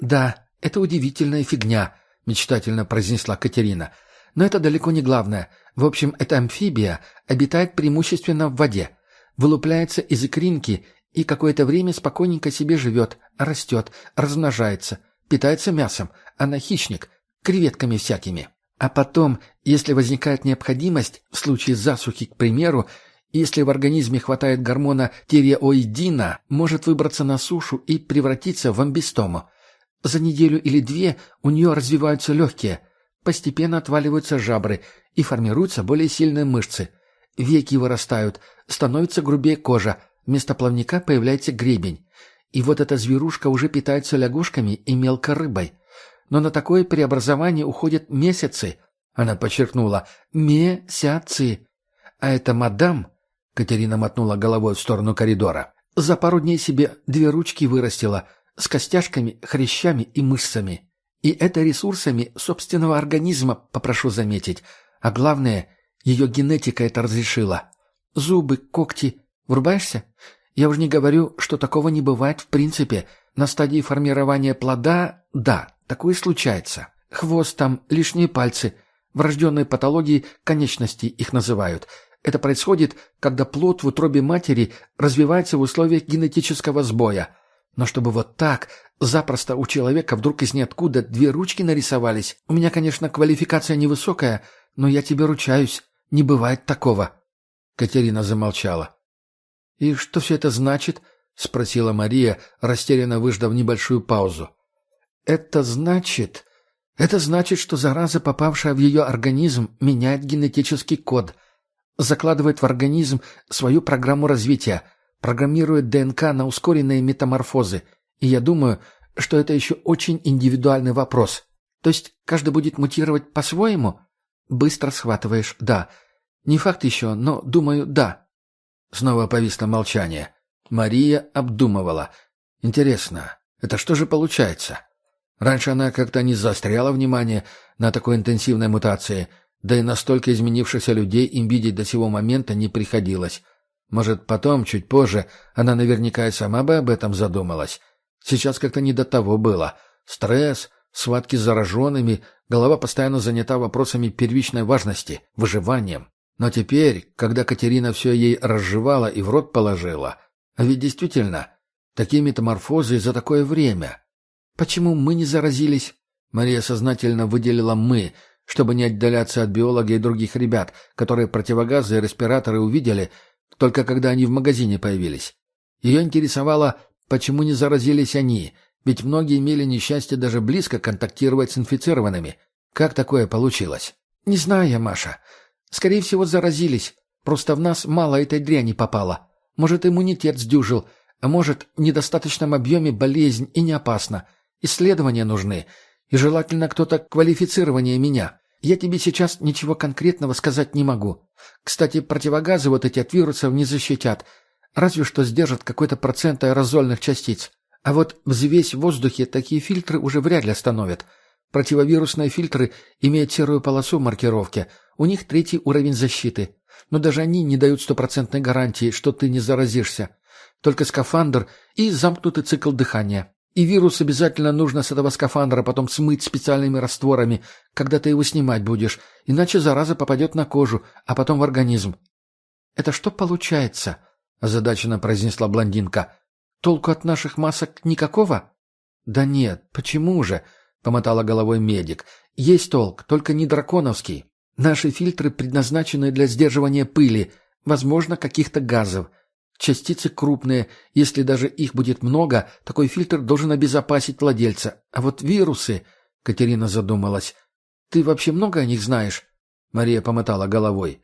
«Да, это удивительная фигня», — мечтательно произнесла Катерина. «Но это далеко не главное. В общем, эта амфибия обитает преимущественно в воде, вылупляется из икринки и какое-то время спокойненько себе живет, растет, размножается, питается мясом. Она хищник, креветками всякими. А потом, если возникает необходимость, в случае засухи, к примеру, если в организме хватает гормона тиреоидина, может выбраться на сушу и превратиться в амбистому. За неделю или две у нее развиваются легкие, постепенно отваливаются жабры и формируются более сильные мышцы. Веки вырастают, становится грубее кожа, вместо плавника появляется гребень. И вот эта зверушка уже питается лягушками и мелкой рыбой. Но на такое преобразование уходят месяцы. Она подчеркнула «месяцы». А эта мадам Катерина мотнула головой в сторону коридора. «За пару дней себе две ручки вырастила, с костяшками, хрящами и мышцами. И это ресурсами собственного организма, попрошу заметить. А главное, ее генетика это разрешила. Зубы, когти. Врубаешься? Я уже не говорю, что такого не бывает в принципе. На стадии формирования плода – да, такое случается. Хвост там, лишние пальцы. Врожденные патологии конечностей их называют – это происходит, когда плод в утробе матери развивается в условиях генетического сбоя. Но чтобы вот так, запросто у человека вдруг из ниоткуда две ручки нарисовались. У меня, конечно, квалификация невысокая, но я тебе ручаюсь, не бывает такого. Катерина замолчала. «И что все это значит?» — спросила Мария, растерянно выждав небольшую паузу. «Это значит...» «Это значит, что зараза, попавшая в ее организм, меняет генетический код», закладывает в организм свою программу развития, программирует ДНК на ускоренные метаморфозы. И я думаю, что это еще очень индивидуальный вопрос. То есть каждый будет мутировать по-своему? Быстро схватываешь «да». Не факт еще, но, думаю, да. Снова повисло молчание. Мария обдумывала. Интересно, это что же получается? Раньше она как-то не заостряла внимание на такой интенсивной мутации, да и настолько изменившихся людей им видеть до сего момента не приходилось. Может, потом, чуть позже, она наверняка и сама бы об этом задумалась. Сейчас как-то не до того было. Стресс, схватки с зараженными, голова постоянно занята вопросами первичной важности, выживанием. Но теперь, когда Катерина все ей разжевала и в рот положила, а ведь действительно, такие метаморфозы за такое время. Почему мы не заразились? Мария сознательно выделила «мы», чтобы не отдаляться от биолога и других ребят, которые противогазы и респираторы увидели, только когда они в магазине появились. Ее интересовало, почему не заразились они, ведь многие имели несчастье даже близко контактировать с инфицированными. Как такое получилось? «Не знаю я, Маша. Скорее всего, заразились. Просто в нас мало этой дряни попало. Может, иммунитет сдюжил, а может, в недостаточном объеме болезнь и не опасна. Исследования нужны. И желательно кто-то квалифицированнее меня. Я тебе сейчас ничего конкретного сказать не могу. Кстати, противогазы вот эти от вирусов не защитят. Разве что сдержат какой-то процент аэрозольных частиц. А вот взвесь в воздухе такие фильтры уже вряд ли остановят. Противовирусные фильтры имеют серую полосу в маркировке. У них третий уровень защиты. Но даже они не дают стопроцентной гарантии, что ты не заразишься. Только скафандр и замкнутый цикл дыхания. И вирус обязательно нужно с этого скафандра потом смыть специальными растворами, когда ты его снимать будешь, иначе зараза попадет на кожу, а потом в организм. «Это что получается?» — озадаченно произнесла блондинка. «Толку от наших масок никакого?» «Да нет, почему же?» — помотала головой медик. «Есть толк, только не драконовский. Наши фильтры предназначены для сдерживания пыли, возможно, каких-то газов. Частицы крупные, если даже их будет много, такой фильтр должен обезопасить владельца. А вот вирусы... Катерина задумалась. Ты вообще много о них знаешь? Мария помотала головой.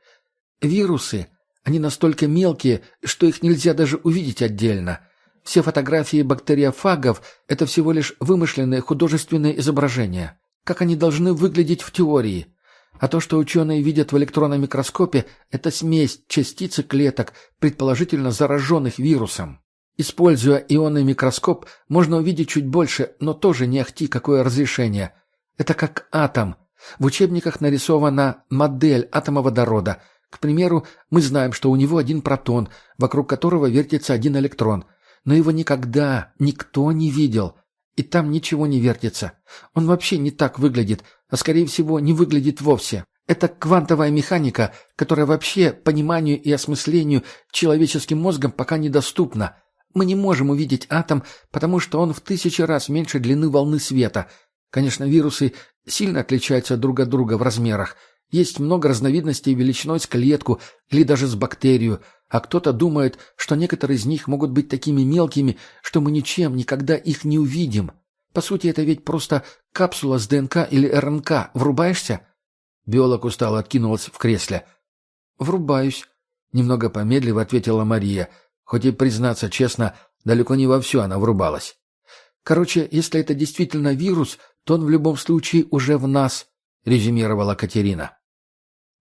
Вирусы, они настолько мелкие, что их нельзя даже увидеть отдельно. Все фотографии бактериофагов – это всего лишь вымышленные художественные изображения. Как они должны выглядеть в теории? А то, что ученые видят в электронном микроскопе, это смесь частиц и клеток, предположительно зараженных вирусом. Используя ионный микроскоп, можно увидеть чуть больше, но тоже не ахти какое разрешение. Это как атом. В учебниках нарисована модель атома водорода. К примеру, мы знаем, что у него один протон, вокруг которого вертится один электрон. Но его никогда никто не видел. И там ничего не вертится. Он вообще не так выглядит, а скорее всего не выглядит вовсе. Это квантовая механика, которая вообще пониманию и осмыслению человеческим мозгом пока недоступна. Мы не можем увидеть атом, потому что он в тысячи раз меньше длины волны света. Конечно, вирусы сильно отличаются друг от друга в размерах. Есть много разновидностей величиной с клетку или даже с бактерию, а кто-то думает, что некоторые из них могут быть такими мелкими, что мы ничем никогда их не увидим. По сути, это ведь просто капсула с ДНК или РНК. Врубаешься?» Биолог устало откинулась в кресле. «Врубаюсь», — немного помедлив ответила Мария, хоть и, признаться честно, далеко не во все она врубалась. «Короче, если это действительно вирус, то он в любом случае уже в нас», — резюмировала Катерина.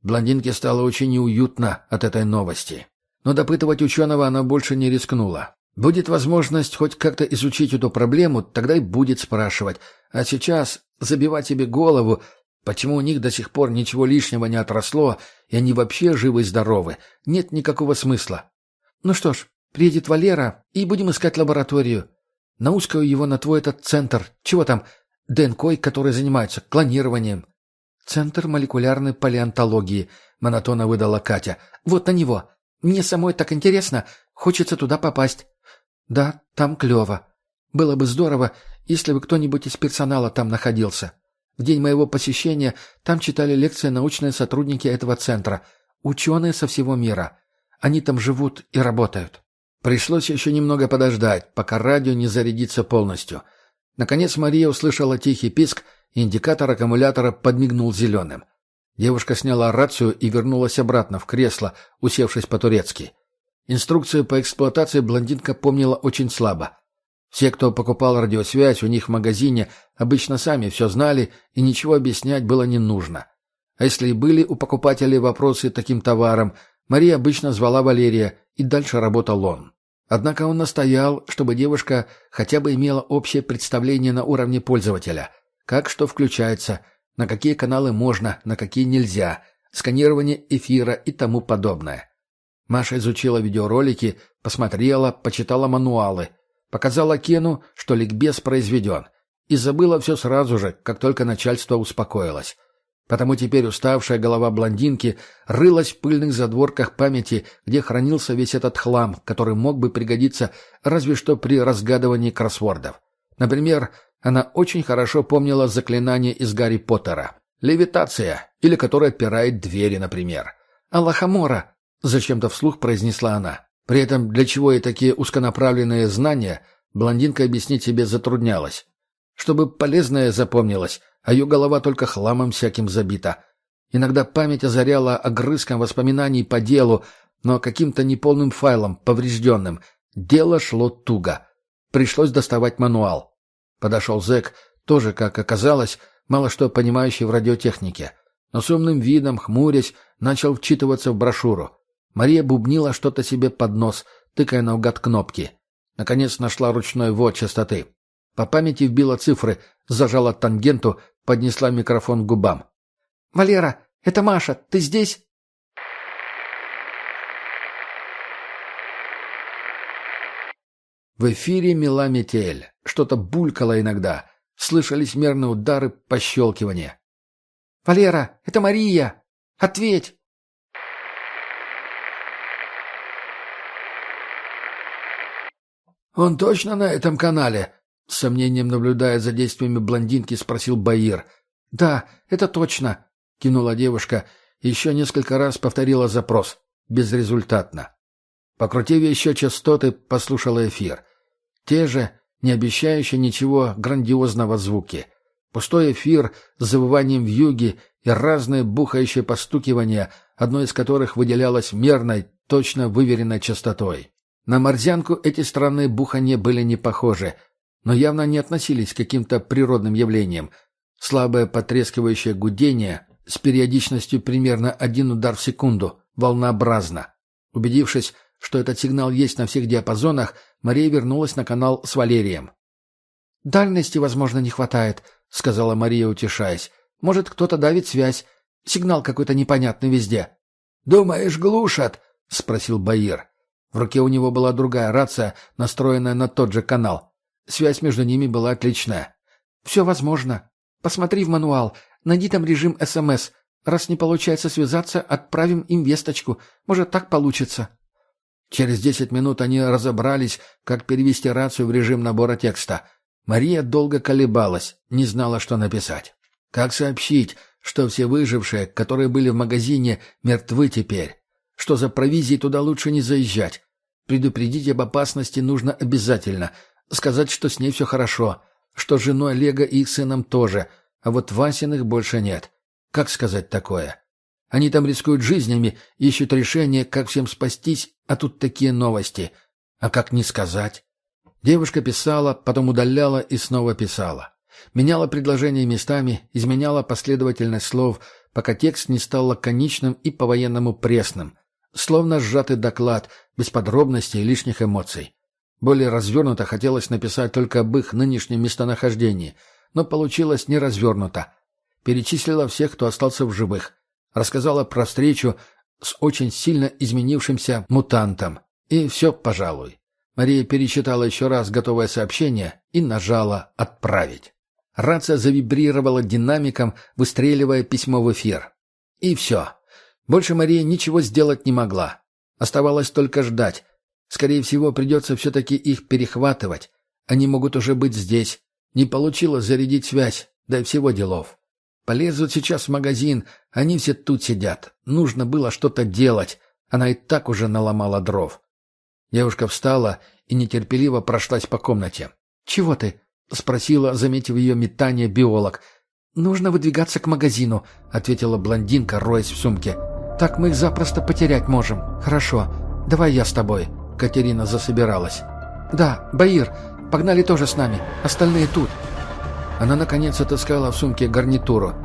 Блондинке стало очень неуютно от этой новости. Но допытывать ученого она больше не рискнула. Будет возможность хоть как-то изучить эту проблему, тогда и будет спрашивать. А сейчас забивать себе голову, почему у них до сих пор ничего лишнего не отросло, и они вообще живы и здоровы, нет никакого смысла. Ну что ж, приедет Валера, и будем искать лабораторию. Наускаю его на твой этот центр. Чего там? ДНК, который занимается клонированием. Центр молекулярной палеонтологии, монотонно выдала Катя. Вот на него. Мне самой так интересно. Хочется туда попасть. «Да, там клево. Было бы здорово, если бы кто-нибудь из персонала там находился. В день моего посещения там читали лекции научные сотрудники этого центра, ученые со всего мира. Они там живут и работают». Пришлось еще немного подождать, пока радио не зарядится полностью. Наконец Мария услышала тихий писк, и индикатор аккумулятора подмигнул зеленым. Девушка сняла рацию и вернулась обратно в кресло, усевшись по-турецки. Инструкцию по эксплуатации блондинка помнила очень слабо. Все, кто покупал радиосвязь у них в магазине, обычно сами все знали, и ничего объяснять было не нужно. А если и были у покупателей вопросы таким товаром, Мария обычно звала Валерия, и дальше работал он. Однако он настоял, чтобы девушка хотя бы имела общее представление на уровне пользователя. Как что включается, на какие каналы можно, на какие нельзя, сканирование эфира и тому подобное. Маша изучила видеоролики, посмотрела, почитала мануалы, показала Кену, что ликбез произведен, и забыла все сразу же, как только начальство успокоилось. Потому теперь уставшая голова блондинки рылась в пыльных задворках памяти, где хранился весь этот хлам, который мог бы пригодиться разве что при разгадывании кроссвордов. Например, она очень хорошо помнила заклинание из Гарри Поттера. Левитация, или которая пирает двери, например. «Аллахамора!» — зачем-то вслух произнесла она. При этом для чего и такие узконаправленные знания, блондинка объяснить себе затруднялась. Чтобы полезное запомнилось, а ее голова только хламом всяким забита. Иногда память озаряла огрызком воспоминаний по делу, но каким-то неполным файлом, поврежденным. Дело шло туго. Пришлось доставать мануал. Подошел зэк, тоже, как оказалось, мало что понимающий в радиотехнике. Но с умным видом, хмурясь, начал вчитываться в брошюру. Мария бубнила что-то себе под нос, тыкая наугад кнопки. Наконец нашла ручной ввод частоты. По памяти вбила цифры, зажала тангенту, поднесла микрофон к губам. «Валера, это Маша, ты здесь?» В эфире мела метель. Что-то булькало иногда. Слышались мерные удары, пощелкивания. «Валера, это Мария! Ответь!» «Он точно на этом канале?» С сомнением наблюдая за действиями блондинки, спросил Баир. «Да, это точно», — кинула девушка. Еще несколько раз повторила запрос. Безрезультатно. Покрутив еще частоты, послушала эфир. Те же, не обещающие ничего грандиозного звуки. Пустой эфир с завыванием в юге и разные бухающие постукивания, одно из которых выделялось мерной, точно выверенной частотой. На морзянку эти странные бухания были не похожи — но явно не относились к каким-то природным явлениям. Слабое потрескивающее гудение с периодичностью примерно один удар в секунду, волнообразно. Убедившись, что этот сигнал есть на всех диапазонах, Мария вернулась на канал с Валерием. «Дальности, возможно, не хватает», — сказала Мария, утешаясь. «Может, кто-то давит связь. Сигнал какой-то непонятный везде». «Думаешь, глушат?» — спросил Баир. В руке у него была другая рация, настроенная на тот же канал. Связь между ними была отличная. «Все возможно. Посмотри в мануал. Найди там режим СМС. Раз не получается связаться, отправим им весточку. Может, так получится». Через десять минут они разобрались, как перевести рацию в режим набора текста. Мария долго колебалась, не знала, что написать. Как сообщить, что все выжившие, которые были в магазине, мертвы теперь? Что за провизией туда лучше не заезжать? Предупредить об опасности нужно обязательно — Сказать, что с ней все хорошо, что с женой Олега и их сыном тоже, а вот Васиных больше нет. Как сказать такое? Они там рискуют жизнями, ищут решение, как всем спастись, а тут такие новости. А как не сказать? Девушка писала, потом удаляла и снова писала. Меняла предложения местами, изменяла последовательность слов, пока текст не стал лаконичным и по-военному пресным. Словно сжатый доклад, без подробностей и лишних эмоций. Более развернуто хотелось написать только об их нынешнем местонахождении, но получилось не развернуто. Перечислила всех, кто остался в живых. Рассказала про встречу с очень сильно изменившимся мутантом. И все, пожалуй. Мария перечитала еще раз готовое сообщение и нажала «Отправить». Рация завибрировала динамиком, выстреливая письмо в эфир. И все. Больше Мария ничего сделать не могла. Оставалось только ждать, Скорее всего, придется все-таки их перехватывать. Они могут уже быть здесь. Не получилось зарядить связь, да и всего делов. Полезут сейчас в магазин, они все тут сидят. Нужно было что-то делать. Она и так уже наломала дров. Девушка встала и нетерпеливо прошлась по комнате. «Чего ты?» — спросила, заметив ее метание, биолог. «Нужно выдвигаться к магазину», — ответила блондинка, роясь в сумке. «Так мы их запросто потерять можем. Хорошо. Давай я с тобой». Катерина засобиралась. «Да, Баир, погнали тоже с нами. Остальные тут». Она, наконец, отыскала в сумке гарнитуру.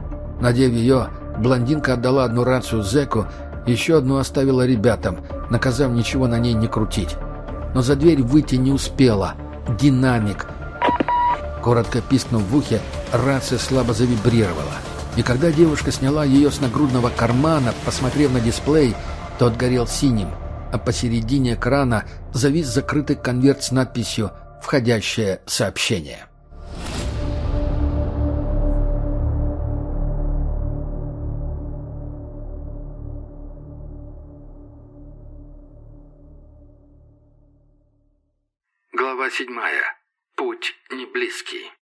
Надев ее, блондинка отдала одну рацию зэку, еще одну оставила ребятам, наказав ничего на ней не крутить. но за дверь выйти не успела. Динамик. Коротко пискнув в ухе, рация слабо завибрировала. И когда девушка сняла ее с нагрудного кармана, посмотрев на дисплей, тот горел синим, а посередине экрана завис закрытый конверт с надписью «Входящее сообщение». Глава седьмая. Путь не близкий.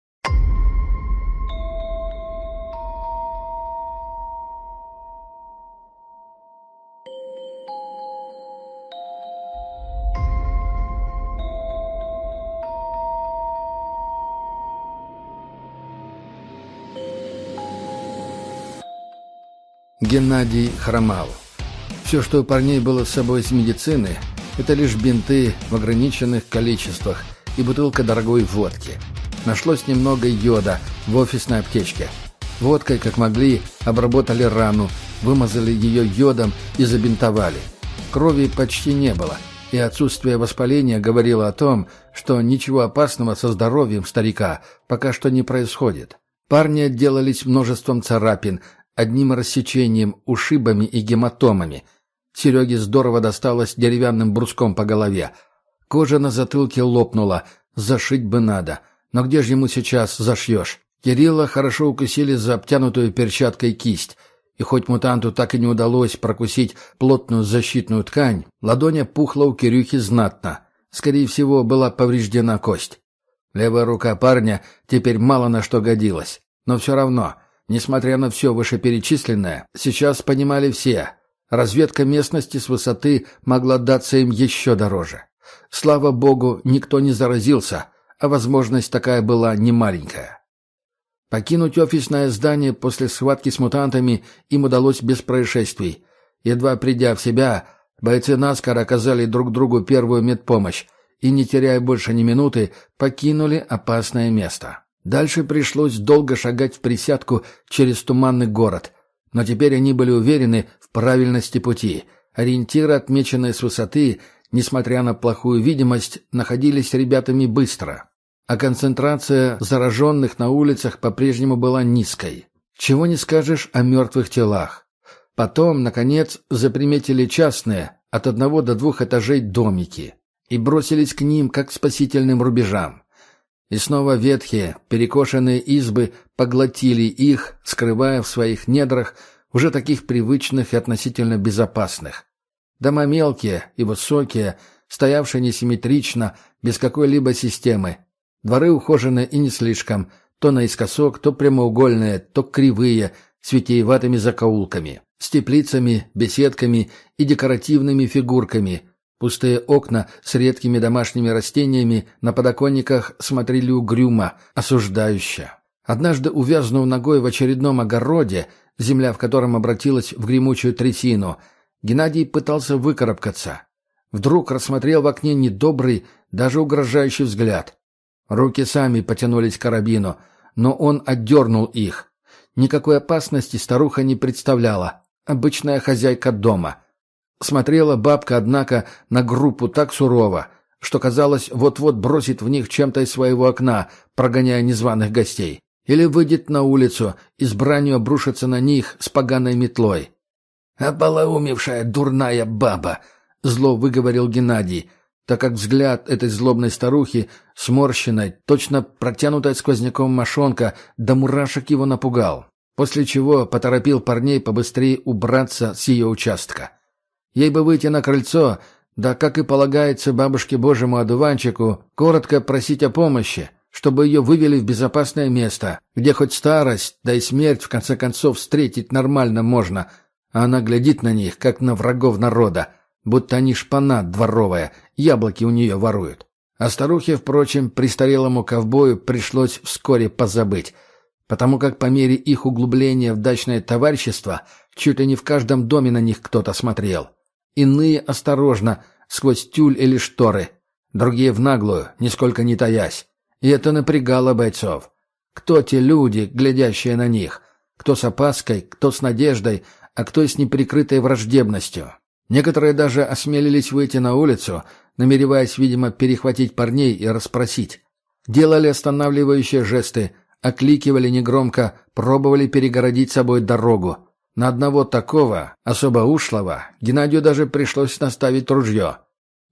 Геннадий хромал. Все, что у парней было с собой из медицины, это лишь бинты в ограниченных количествах и бутылка дорогой водки. Нашлось немного йода в офисной аптечке. Водкой, как могли, обработали рану, вымазали ее йодом и забинтовали. Крови почти не было, и отсутствие воспаления говорило о том, что ничего опасного со здоровьем старика пока что не происходит. Парни отделались множеством царапин, одним рассечением, ушибами и гематомами. Сереге здорово досталось деревянным бруском по голове. Кожа на затылке лопнула, зашить бы надо. Но где же ему сейчас зашьешь? Кирилла хорошо укусили за обтянутую перчаткой кисть. И хоть мутанту так и не удалось прокусить плотную защитную ткань, ладоня пухла у Кирюхи знатно. Скорее всего, была повреждена кость. Левая рука парня теперь мало на что годилась. Но все равно, несмотря на все вышеперечисленное, сейчас понимали все. Разведка местности с высоты могла даться им еще дороже. Слава богу, никто не заразился, а возможность такая была немаленькая. Покинуть офисное здание после схватки с мутантами им удалось без происшествий. Едва придя в себя, бойцы Наскар оказали друг другу первую медпомощь и, не теряя больше ни минуты, покинули опасное место. Дальше пришлось долго шагать в присядку через туманный город, но теперь они были уверены в правильности пути. Ориентиры, отмеченные с высоты, несмотря на плохую видимость, находились ребятами быстро. А концентрация зараженных на улицах по-прежнему была низкой. Чего не скажешь о мертвых телах. Потом, наконец, заприметили частные, от одного до двух этажей домики, и бросились к ним, как к спасительным рубежам. И снова ветхие, перекошенные избы поглотили их, скрывая в своих недрах уже таких привычных и относительно безопасных. Дома мелкие и высокие, стоявшие несимметрично, без какой-либо системы. Дворы ухоженные и не слишком, то наискосок, то прямоугольные, то кривые, с витиеватыми закоулками, с теплицами, беседками и декоративными фигурками. Пустые окна с редкими домашними растениями на подоконниках смотрели угрюмо, осуждающе. Однажды, увязнув ногой в очередном огороде, земля в котором обратилась в гремучую трясину – Геннадий пытался выкарабкаться. Вдруг рассмотрел в окне недобрый, даже угрожающий взгляд. Руки сами потянулись к карабину, но он отдернул их. Никакой опасности старуха не представляла. Обычная хозяйка дома. Смотрела бабка, однако, на группу так сурово, что казалось, вот-вот бросит в них чем-то из своего окна, прогоняя незваных гостей. Или выйдет на улицу и с бранью обрушится на них с поганой метлой. «Ополоумевшая дурная баба!» — зло выговорил Геннадий, так как взгляд этой злобной старухи, сморщенной, точно протянутая сквозняком мошонка, до мурашек его напугал, после чего поторопил парней побыстрее убраться с ее участка. Ей бы выйти на крыльцо, да, как и полагается бабушке Божьему одуванчику, коротко просить о помощи, чтобы ее вывели в безопасное место, где хоть старость, да и смерть, в конце концов, встретить нормально можно — а она глядит на них, как на врагов народа, будто они шпана дворовая, яблоки у нее воруют. А старухе, впрочем, престарелому ковбою пришлось вскоре позабыть, потому как по мере их углубления в дачное товарищество чуть ли не в каждом доме на них кто-то смотрел. Иные осторожно, сквозь тюль или шторы, другие в наглую, нисколько не таясь. И это напрягало бойцов. Кто те люди, глядящие на них? Кто с опаской, кто с надеждой, а кто с неприкрытой враждебностью. Некоторые даже осмелились выйти на улицу, намереваясь, видимо, перехватить парней и расспросить. Делали останавливающие жесты, окликивали негромко, пробовали перегородить собой дорогу. На одного такого, особо ушлого, Геннадию даже пришлось наставить ружье.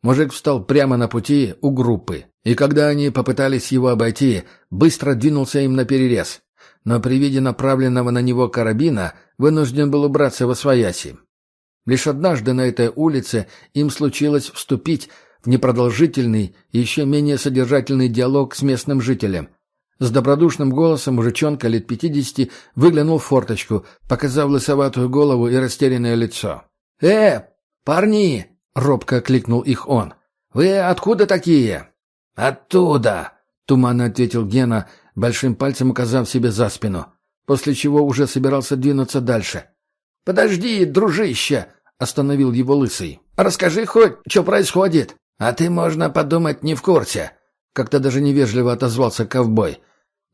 Мужик встал прямо на пути у группы, и когда они попытались его обойти, быстро двинулся им на перерез. Но при виде направленного на него карабина вынужден был убраться во свояси. Лишь однажды на этой улице им случилось вступить в непродолжительный еще менее содержательный диалог с местным жителем. С добродушным голосом мужичонка лет пятидесяти выглянул в форточку, показав лысоватую голову и растерянное лицо. «Э, парни!» — робко окликнул их он. «Вы откуда такие?» «Оттуда!» — туманно ответил Гена, большим пальцем указав себе за спину, после чего уже собирался двинуться дальше. «Подожди, дружище!» — остановил его лысый. «Расскажи хоть, что происходит?» «А ты, можно подумать, не в курсе!» Как-то даже невежливо отозвался ковбой.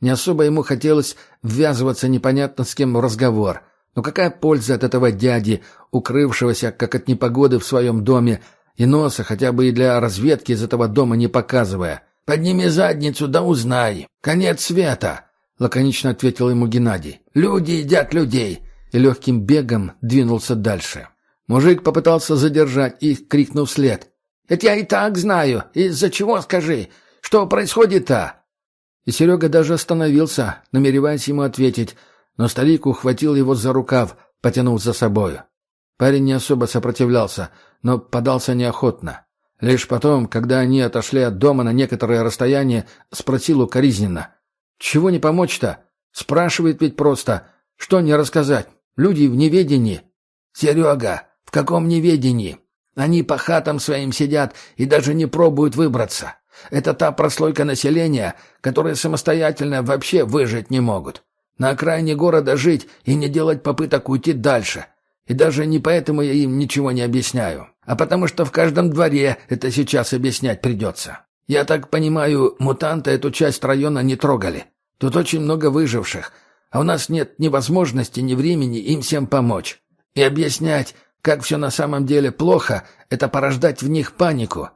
Не особо ему хотелось ввязываться непонятно с кем в разговор. Но какая польза от этого дяди, укрывшегося, как от непогоды в своем доме, и носа хотя бы и для разведки из этого дома не показывая? «Подними задницу, да узнай! Конец света!» — лаконично ответил ему Геннадий. «Люди едят людей!» И легким бегом двинулся дальше. Мужик попытался задержать их, крикнув вслед. «Это я и так знаю. Из-за чего, скажи? Что происходит-то?» И Серега даже остановился, намереваясь ему ответить, но старик ухватил его за рукав, потянув за собою. Парень не особо сопротивлялся, но подался неохотно. Лишь потом, когда они отошли от дома на некоторое расстояние, спросил укоризненно. «Чего не помочь-то? Спрашивает ведь просто. Что не рассказать? Люди в неведении». «Серега, в каком неведении? Они по хатам своим сидят и даже не пробуют выбраться. Это та прослойка населения, которая самостоятельно вообще выжить не могут. На окраине города жить и не делать попыток уйти дальше. И даже не поэтому я им ничего не объясняю, а потому что в каждом дворе это сейчас объяснять придется. Я так понимаю, мутанты эту часть района не трогали. Тут очень много выживших, а у нас нет ни возможности, ни времени им всем помочь. И объяснять, как все на самом деле плохо, это порождать в них панику.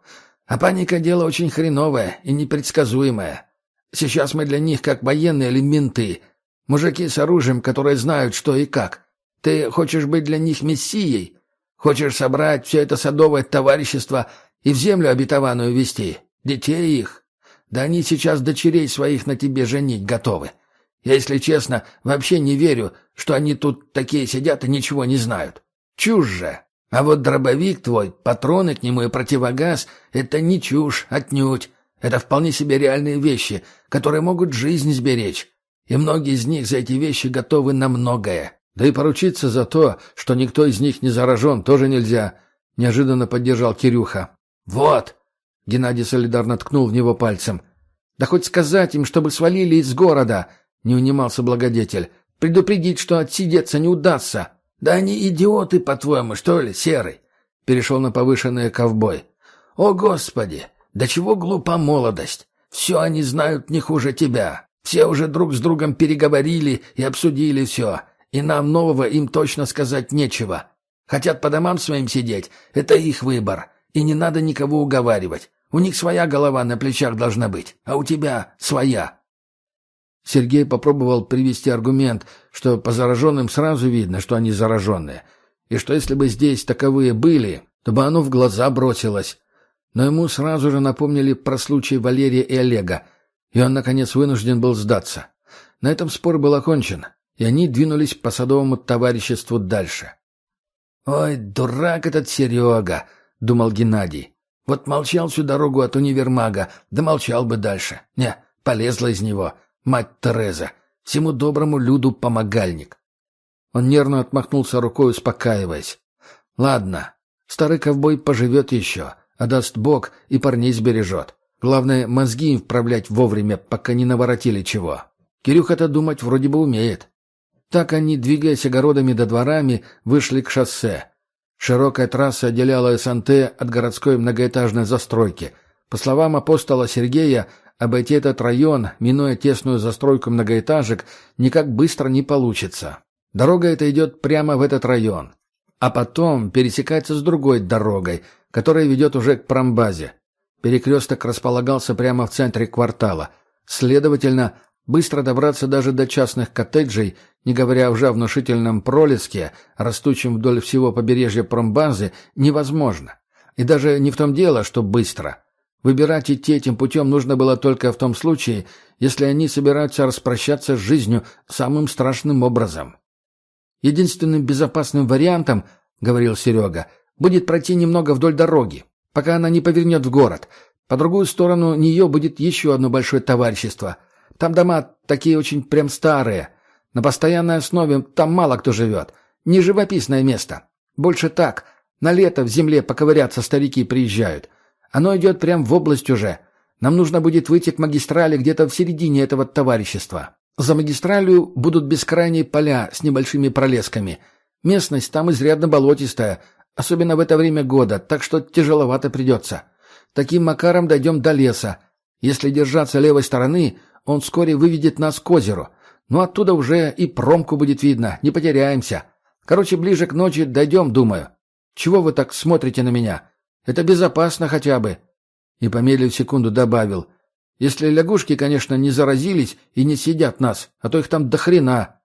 А паника — дело очень хреновое и непредсказуемое. Сейчас мы для них как военные или менты. Мужики с оружием, которые знают, что и как. Ты хочешь быть для них мессией? Хочешь собрать все это садовое товарищество и в землю обетованную вести? Детей их? Да они сейчас дочерей своих на тебе женить готовы. Я, если честно, вообще не верю, что они тут такие сидят и ничего не знают. Чушь же. А вот дробовик твой, патроны к нему и противогаз — это не чушь, отнюдь. Это вполне себе реальные вещи, которые могут жизнь сберечь. И многие из них за эти вещи готовы на многое. Да и поручиться за то, что никто из них не заражен, тоже нельзя. Неожиданно поддержал Кирюха. «Вот!» — Геннадий солидарно ткнул в него пальцем. «Да хоть сказать им, чтобы свалили из города!» — не унимался благодетель. «Предупредить, что отсидеться не удастся!» «Да они идиоты, по-твоему, что ли, Серый?» Перешел на повышенное ковбой. «О, Господи! Да чего глупа молодость! Все они знают не хуже тебя. Все уже друг с другом переговорили и обсудили все, и нам нового им точно сказать нечего. Хотят по домам своим сидеть — это их выбор, и не надо никого уговаривать. У них своя голова на плечах должна быть, а у тебя своя. Сергей попробовал привести аргумент, что по зараженным сразу видно, что они зараженные, и что если бы здесь таковые были, то бы оно в глаза бросилось. Но ему сразу же напомнили про случай Валерия и Олега, и он, наконец, вынужден был сдаться. На этом спор был окончен, и они двинулись по садовому товариществу дальше. «Ой, дурак этот Серега!» — думал Геннадий. «Вот молчал всю дорогу от универмага, да молчал бы дальше. Не, полезла из него. Мать Тереза! Всему доброму люду помогальник!» Он нервно отмахнулся рукой, успокаиваясь. «Ладно, старый ковбой поживет еще, а даст Бог и парней сбережет. Главное, мозги им вправлять вовремя, пока не наворотили чего. Кирюха-то думать вроде бы умеет». Так они, двигаясь огородами до дворами, вышли к шоссе. Широкая трасса отделяла СНТ от городской многоэтажной застройки. По словам апостола Сергея, Обойти этот район, минуя тесную застройку многоэтажек, никак быстро не получится. Дорога эта идет прямо в этот район. а потом пересекается с другой дорогой, которая ведет уже к промбазе. Перекресток располагался прямо в центре квартала. Следовательно, быстро добраться даже до частных коттеджей, не говоря уже о внушительном пролеске, растущем вдоль всего побережья промбазы, невозможно. И даже не в том дело, что быстро. Выбирать идти этим путем нужно было только в том случае, если они собираются распрощаться с жизнью самым страшным образом. «Единственным безопасным вариантом, — говорил Серега, — будет пройти немного вдоль дороги, пока она не повернет в город. По другую сторону нее будет еще одно большое товарищество. Там дома такие очень прям старые. На постоянной основе там мало кто живет. Не живописное место. Больше так. На лето в земле поковыряться старики приезжают. Оно идет прям в область уже. Нам нужно будет выйти к магистрали где-то в середине этого товарищества. За магистралью будут бескрайние поля с небольшими пролесками. Местность там изрядно болотистая, особенно в это время года, так что тяжеловато придется. Таким макаром дойдем до леса. Если держаться левой стороны, он вскоре выведет нас к озеру. Но оттуда уже и промку будет видно, не потеряемся. Короче, ближе к ночи дойдем, думаю. Чего вы так смотрите на меня? Это безопасно хотя бы. И помедлив секунду добавил. Если лягушки, конечно, не заразились и не съедят нас, а то их там до хрена.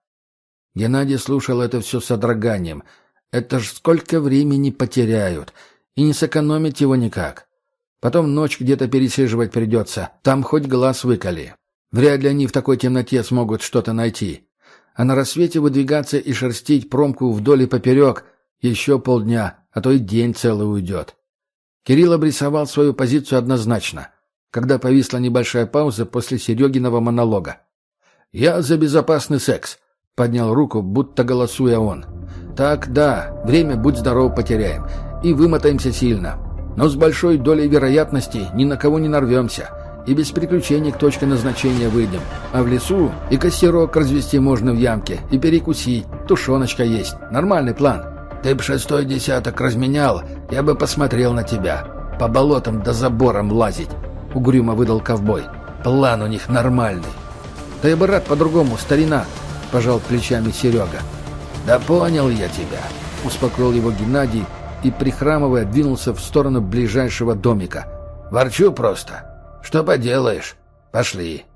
Геннадий слушал это все с содроганием. Это ж сколько времени потеряют. И не сэкономить его никак. Потом ночь где-то пересиживать придется. Там хоть глаз выколи. Вряд ли они в такой темноте смогут что-то найти. А на рассвете выдвигаться и шерстить промку вдоль и поперек еще полдня, а то и день целый уйдет. Кирилл обрисовал свою позицию однозначно, когда повисла небольшая пауза после Серегиного монолога. «Я за безопасный секс», — поднял руку, будто голосуя он. «Так, да, время, будь здоров, потеряем. И вымотаемся сильно. Но с большой долей вероятности ни на кого не нарвемся. И без приключений к точке назначения выйдем. А в лесу и костерок развести можно в ямке, и перекусить. Тушеночка есть. Нормальный план». Ты б шестой десяток разменял, я бы посмотрел на тебя. По болотам да заборам лазить», — угрюмо выдал ковбой. «План у них нормальный». «Да я бы рад по-другому, старина», — пожал плечами Серега. «Да понял я тебя», — успокоил его Геннадий и, прихрамывая, двинулся в сторону ближайшего домика. «Ворчу просто. Что поделаешь? Пошли».